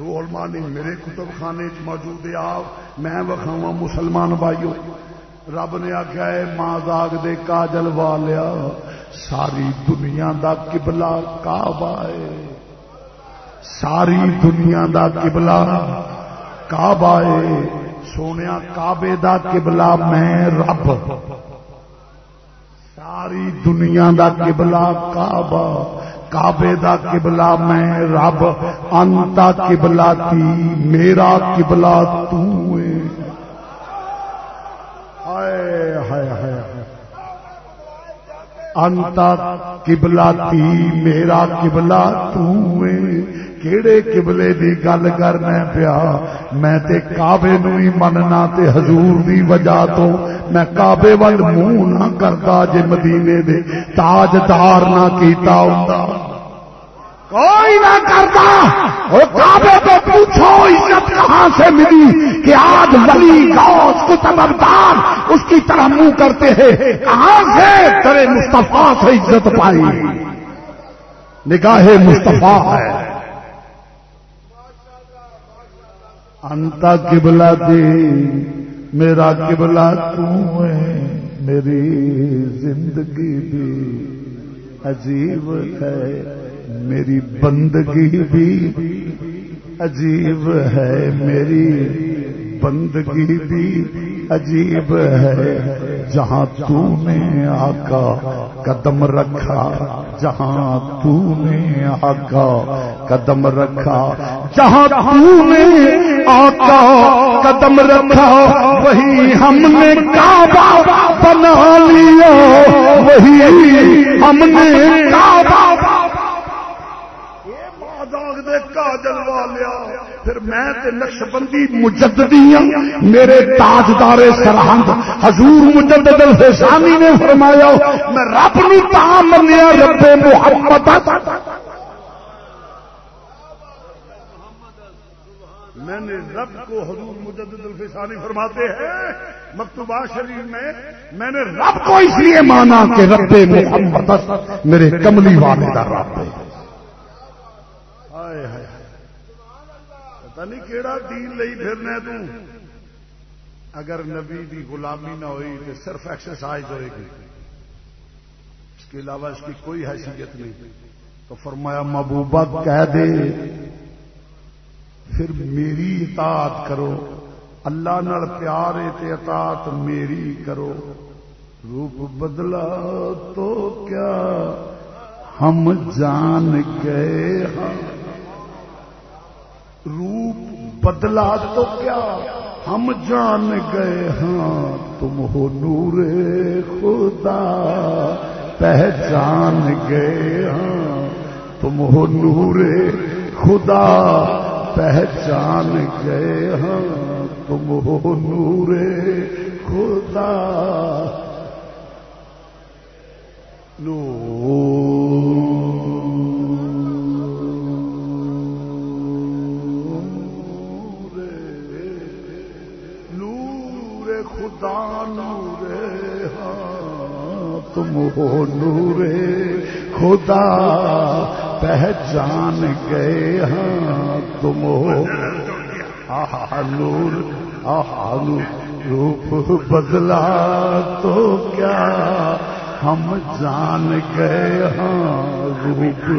[SPEAKER 1] رول مانی میرے کتب خانے موجود ہے آپ، میں وکھاوا مسلمان بھائیو۔ رب نے آخیا ہے ماں داغ دے کاجل والیا، ساری دنیا دا قبلہ کعبہ ہے۔ ساری دنیا دا قبلہ کعبہ ہے۔ سونے کعبے دا قبلہ میں رب۔ ساری دنیا دا قبلہ کعبہ۔ کعبے دا قبلہ میں رب۔ انتا قبلہ تی، میرا قبلہ تو ہے۔ ہائے ہائے ہائے انتا قبلہ تی، میرا قبلہ تو ہے۔ کیڑے قبلے دی گل کرنا پیا میں تے کعبے نو ہی مننا تے حضور دی وجہ تو میں کعبے ول منہ نہ کرتا جے مدینے دے تاجدار نہ کیتا ہوندا کوئی نہ کرتا وہ کعبے تو پوچھو عزت کہاں سے ملی کہ آج ولی غوث کتب ابدار اس کی طرح منہ کرتے ہیں کہاں سے تیرے مصطفیٰ سے عزت پائی نگاہ مصطفیٰ ہے انتا قبلہ دی، میرا قبلہ تو ہے، میری زندگی بھی عجیب ہے، میری بندگی بھی عجیب ہے، میری بندگی بھی عجیب ہے جہاں تو نے آقا قدم رکھا، جہاں تو نے آقا قدم رکھا، جہاں تو نے آقا قدم رکھا، وہی ہم نے کعبہ بنا لیا، وہی ہم نے کعبہ۔ یہ دے کا کاجل والیا پھر میں تے نقش بندی مجددی ہوں میرے تاجدار سرحد حضور مجدد الفسانی نے فرمایا، میں رب نو تا منیا، رب محمد۔ میں نے رب کو حضور مجدد الفسانی فرماتے ہیں، مکتوبہ شریف میں میں نے رب کو اس لیے مانا کہ رب محمد، میرے کملی والے کا رب۔ ہے نہیں دین لئی پھرنا تو۔ اگر نبی دی غلامی نہ ہوئی تو صرف ایکسرسائز ہوئے گی۔ اس کے علاوہ اس کی کوئی حیثیت نہیں۔ تو فرمایا، محبوبہ کہہ دے۔ پھر میری اطاعت کرو۔ اللہ نال پیار تے اطاعت میری کرو۔ روپ بدلا تو کیا ہم جان گئے ہم روپ بدلا تو کیا؟ ہم جان گئے ہاں تم ہو نور خدا۔ پہچان گئے ہاں تم ہو نور خدا۔ پہچان گئے ہاں تم ہو نور خدا۔ نور تم ہو نور خدا پہچان گئے ہاں تم ہو۔ آہا، نور آہا نور روپ بدلا تو کیا؟ ہم جان گئے ہاں روپ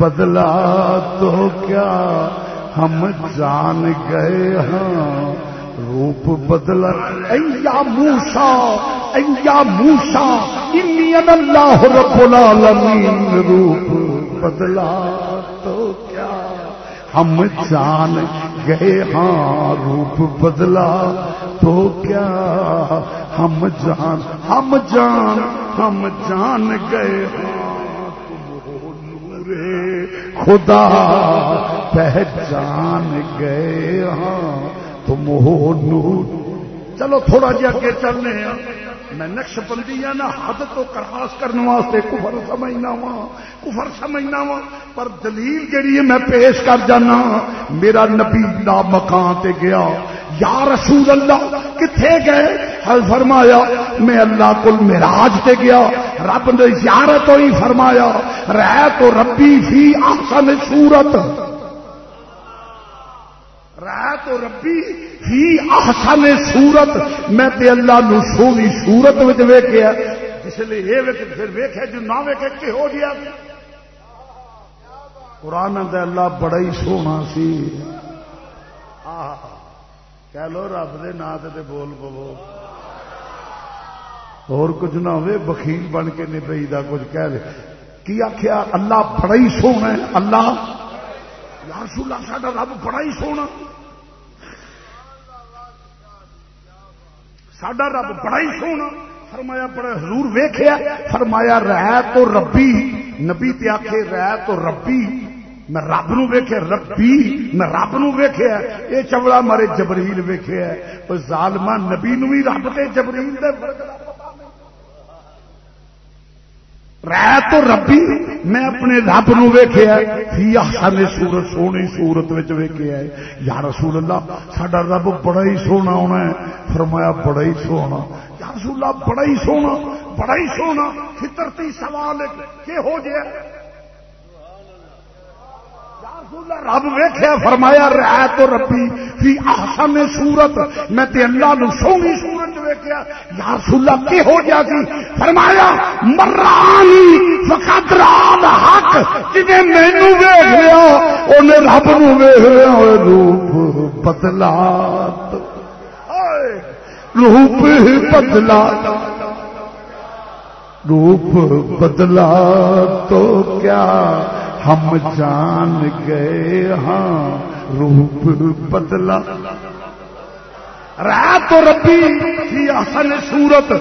[SPEAKER 1] بدلا تو کیا؟ ہم جان گئے ہاں روپ بدلا ایا موسا ایا موسا انی اللہ رب العالمین روپ بدلا تو کیا؟ ہم جان گئے ہاں روپ بدلا تو کیا؟ ہم جان ہم جان ہم جان گئے ہاں تم ہو نور خدا، پہچان گئے ہاں تم ہو نور۔ چلو تھوڑا جہا اگے چلنے ہیں۔ میں نقش بندی ہے نا حد تو کراس کرنے واسطے کفر سمجھنا وا، کفر سمجھنا وا۔ پر دلیل جہی ہے میں پیش کر جانا، میرا نبی دا مکان تے گیا۔ یا رسول اللہ، کتھے گئے؟ حل فرمایا، میں اللہ کو میراج تے گیا۔ رب نے زیارت ہوئی فرمایا رہ تو ربی فی احسن صورت۔ رہ تو ربی ہی احسن صورت، میں تے اللہ نو سونی صورت وچ ویکھیا۔ جس لیے یہ ویکھ پھر ویکھیا جو نہ ویکھے کہ ہو گیا۔ قرآن دے اللہ بڑا ہی سونا سی۔ کہہ لو رب دے نا تے بول پو اور کچھ نہ ہوئے بخیل بن کے نبئی دا کچھ کہہ دے۔ کی آخیا اللہ بڑا ہی سونا ہے۔ اللہ یا رسول اللہ، ساڈا رب بڑا ہی سونا۔ ساڈا رب بڑا ہی سونا۔ فرمایا، بڑا حضور ویخیا فرمایا رہ تو ربی۔ نبی تے آخے رہ تو ربی۔ میں رب نو ویخیا ربی۔ میں رب نو ویخیا یہ چوڑا مارے جبریل ویخیا ظالما نبی نو بھی رب تے جبریل دے فرق رہ تو ربی۔ میں اپنے رب نو ویخیا فی احسن صورت سونی صورت وچ ویکھیا ہے۔ یا رسول اللہ، ساڈا رب بڑا ہی سونا ہونا ہے۔ فرمایا، بڑا ہی سونا۔ یا رسول اللہ، بڑا ہی سونا، بڑا ہی سونا۔ فطرتی سوال کہ ہو جائے رب ویخیا فرمایا رہ تو ربی فی احسن صورت. میں تے اللہ نو سونی صورت ویکھیا، یا رسول اللہ کی ہو جا سی جی؟ فرمایا، مرانی فقط رال حق جنے مینوں ویکھ لیا اونے رب نو ویکھ لیا ہوئے روپ بدلا روپ بدلا روپ بدلا تو کیا؟ ہم جان گئے ہاں روپ بدلا۔ رات تو ربی کی اصل صورت۔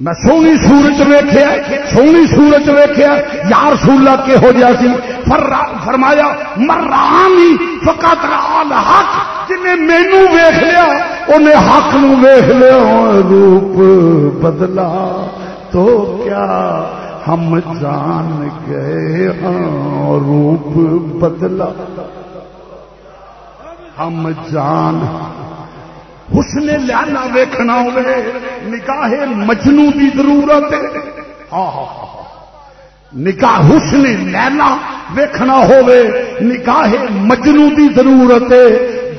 [SPEAKER 1] میں سونی سورج ویخیا سونی سورج ویخیا یار سولا کہ ہو جا سی فرمایا، مرانی فقط رال حق جن مینو ویخ لیا، انہیں حق نو ویخ لیا روپ بدلا۔ تو کیا ہم جان گئے روپ بدلا۔ ہم جان۔ حسن لانا ویکھنا ہوئے نکاح مجنو دی ضرورت ہاں ہاں نکاح حسن لینا ویکھنا ہوئے نکاح مجنو دی ضرورت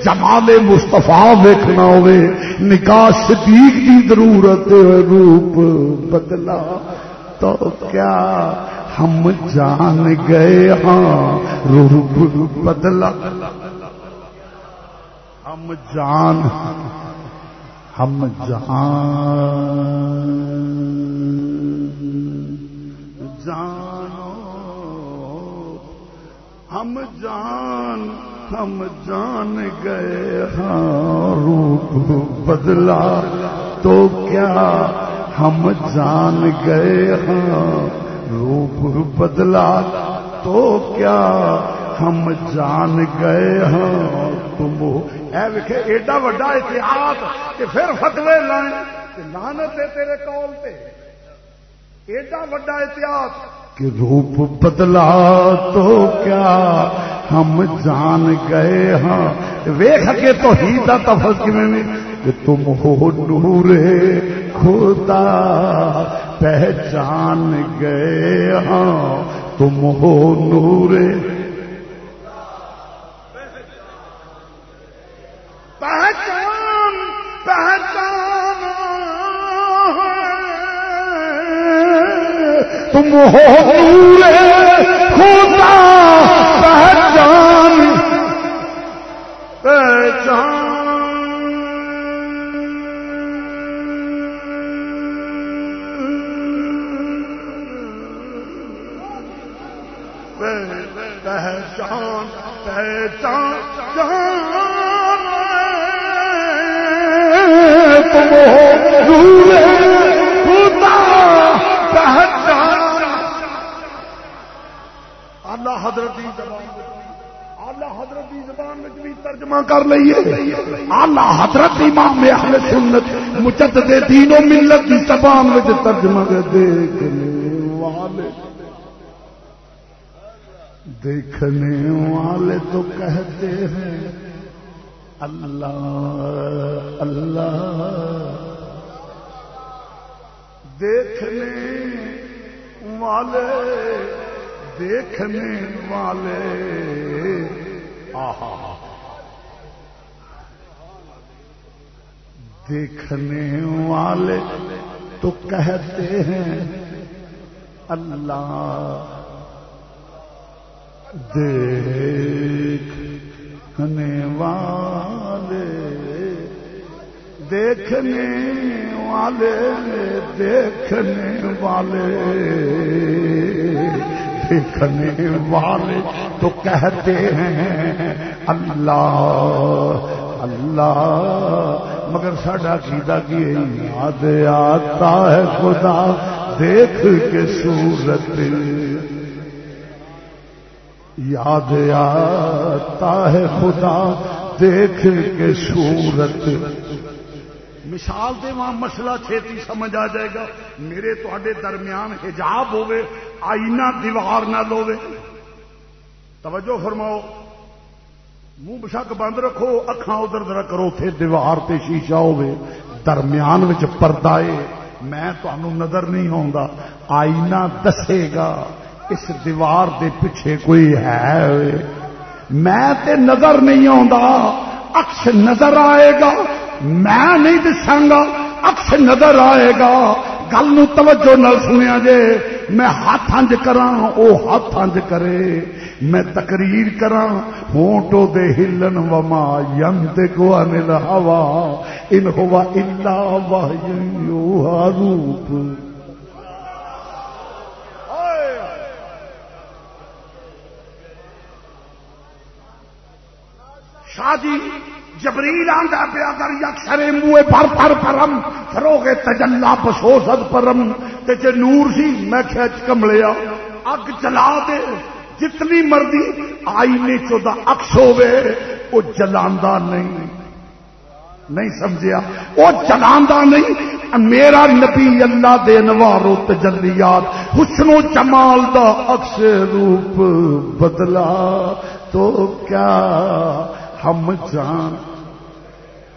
[SPEAKER 1] جمال مستفا ویکھنا ہوئے نکاح صدیق دی ضرورت روپ بدلا۔ تو کیا ہم جان گئے ہاں؟ روپ بدلا۔ ہم جان ہم جان جانو۔ ہم جان ہم جان گئے ہاں؟ روپ بدلا۔ تو کیا ہم جان گئے ہاں روپ بدلا تو کیا؟ ہم جان گئے ہاں تم اے ویکھے، ایڈا وڈا اتحاد کہ پھر فتوے لائیں لانت ہے تیرے کول تے۔ ایڈا وڈا اتحاد کہ روپ بدلا تو کیا؟ ہم جان گئے ہاں۔ ویخ کے تو ہی تھا تفص میں کہ تم ہو نور خدا پہچان گئے ہاں تم ہو نور۔ پہچان پہچان۔ تم ہو نور۔ خدا پہچان۔ پہچان۔ پہچان پہچان تم ہو خدا پہچان۔ اللہ حضرت آلہ حضرت زبان میں بھی ترجمہ کر لیے آلہ حضرت امام اہل سنت مجدد دین و ملت کی زبان میں ترجمہ دیکھنے والے دیکھنے والے تو کہتے ہیں، اللہ اللہ۔ دیکھنے والے دیکھنے والے۔ آہا۔ دیکھنے والے تو کہتے ہیں، اللہ۔ دیکھنے والے دیکھنے والے دیکھنے والے دیکھنے والے تو کہتے ہیں، اللہ اللہ، مگر ساڈا سیدھا کی یاد آتا ہے خدا، دیکھ کے صورت یاد آتا ہے خدا، دیکھ کے صورت۔ مثال دے وہاں مسئلہ چھیتی سمجھ آ جائے گا۔ میرے تے درمیان حجاب ہوے آئینہ دیوار نہ لوے توجہ فرماؤ۔ منہ بشک بند رکھو، اکھاں ادھر ادھر کرو تھے دیوار تے شیشہ ہوے درمیان وچ پردہ ہے۔ میں نظر نہیں آتا آئینہ دسے گا۔ اس دیوار دے پیچھے کوئی ہے؟ میں تے نظر نہیں آتا اکش نظر آئے گا۔ میں نہیں دساگا اکش نظر آئے گا۔ گل نو توجہ نہ سنیا جے۔ میں ہاتھ انج کرا او ہاتھ انج کرے۔ میں تقریر کرا ہونٹو دے ہلن وما ینت کو انل ہوا ان ہوا الا وحی روپ۔ شادی جبریل آندا پیا کر یکسر منہ پر پر پرم، فروغ تجلا بسوسد پرم، تے جے نور سی میں کھچ کملیا، اگ جلا دے، جتنی مرضی آئینے چودہ اکس ہوے وہ جلاندا نہیں۔ نہیں سمجھیا؟ وہ جلاندا نہیں میرا نبی اللہ دے نوارو تجلیات، حسن و جمال دا اکس روپ بدلا، تو کیا ہم جان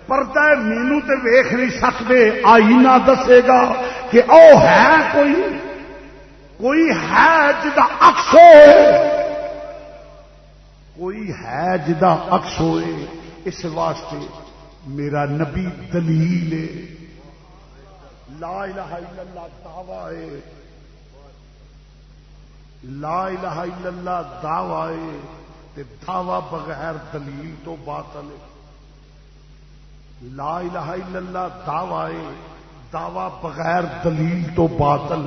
[SPEAKER 1] پردہ مینو تے ویخ نہیں سکتے۔ آئینہ دسے گا کہ او ہے کوئی کوئی ہے جدا اکس ہوئے۔ کوئی ہے جدا اکس ہوئے۔ اس واسطے میرا نبی دلیل لا الہ الا اللہ دعوی ہے۔ لا الہ الا اللہ دعوی ہے۔ دعوی بغیر دلیل تو باطل لا الہ الا اللہ دعوی دعوی بغیر دلیل تو باطل۔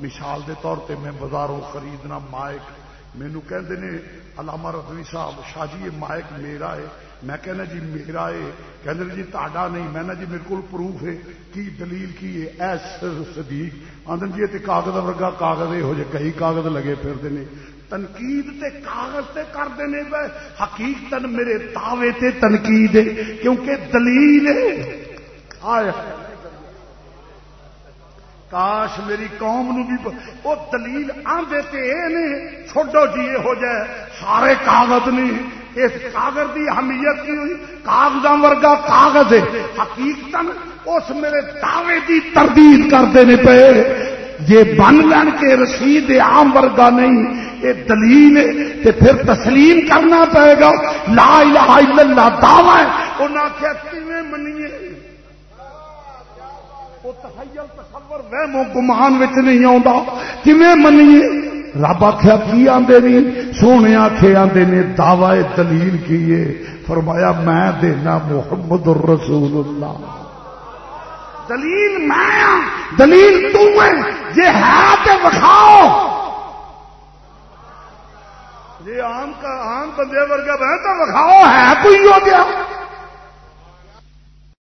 [SPEAKER 1] مثال دے طور پہ میں بازاروں خریدنا مائک مینو کہتے نے، علامہ رضوی صاحب، شاہ جی یہ مائک میرا ہے۔ میں کہنا جی میرا ہے کہنے جی تا نہیں، میں جی میرے کو پروف ہے۔ کی دلیل کی ہے؟ ایس صدیق آدھن جی یہ کاغذ ورگا کاغذ یہ کئی کاغذ لگے پھرتے ہیں تنقید تے کاغذ تے کرتے ہیں پہ حقیقت میرے دعوے تے تنقید ہے، کیونکہ دلیل آئے۔ کاش میری قوم نو بھی وہ دلیل آدھے چھوڑو جی ہو جائے۔ سارے کاغذ نہیں اس کاغذ کی اہمیت کی ہوئی۔ کاغذ ورگا کاغذ ہے۔ حقیقت اس میرے دعوے کی تردید کرتے ہیں پے۔ جی بن لین کے رسید عام ورگا نہیں۔ یہ دلیل تے پھر تسلیم کرنا پائے گا۔ لا الہ الا اللہ، دعوی انہاں آخیا کیویں منیے؟ وہ تخیل، تصور وہم و گمان وچ نہیں آوندا۔ کیویں منیے؟ رب آخیا کی آدھے نہیں سونے آخے آدھے نے، دعوی دلیل کیے فرمایا، میں دینا محمد الرسول اللہ۔ دلیل میں ہاں، دلیل تو ہے۔ جی ہے تو وکھاؤ۔ جی آم کا آم بندے ورگا بہ تو وکھاؤ ہے کوئی ہو گیا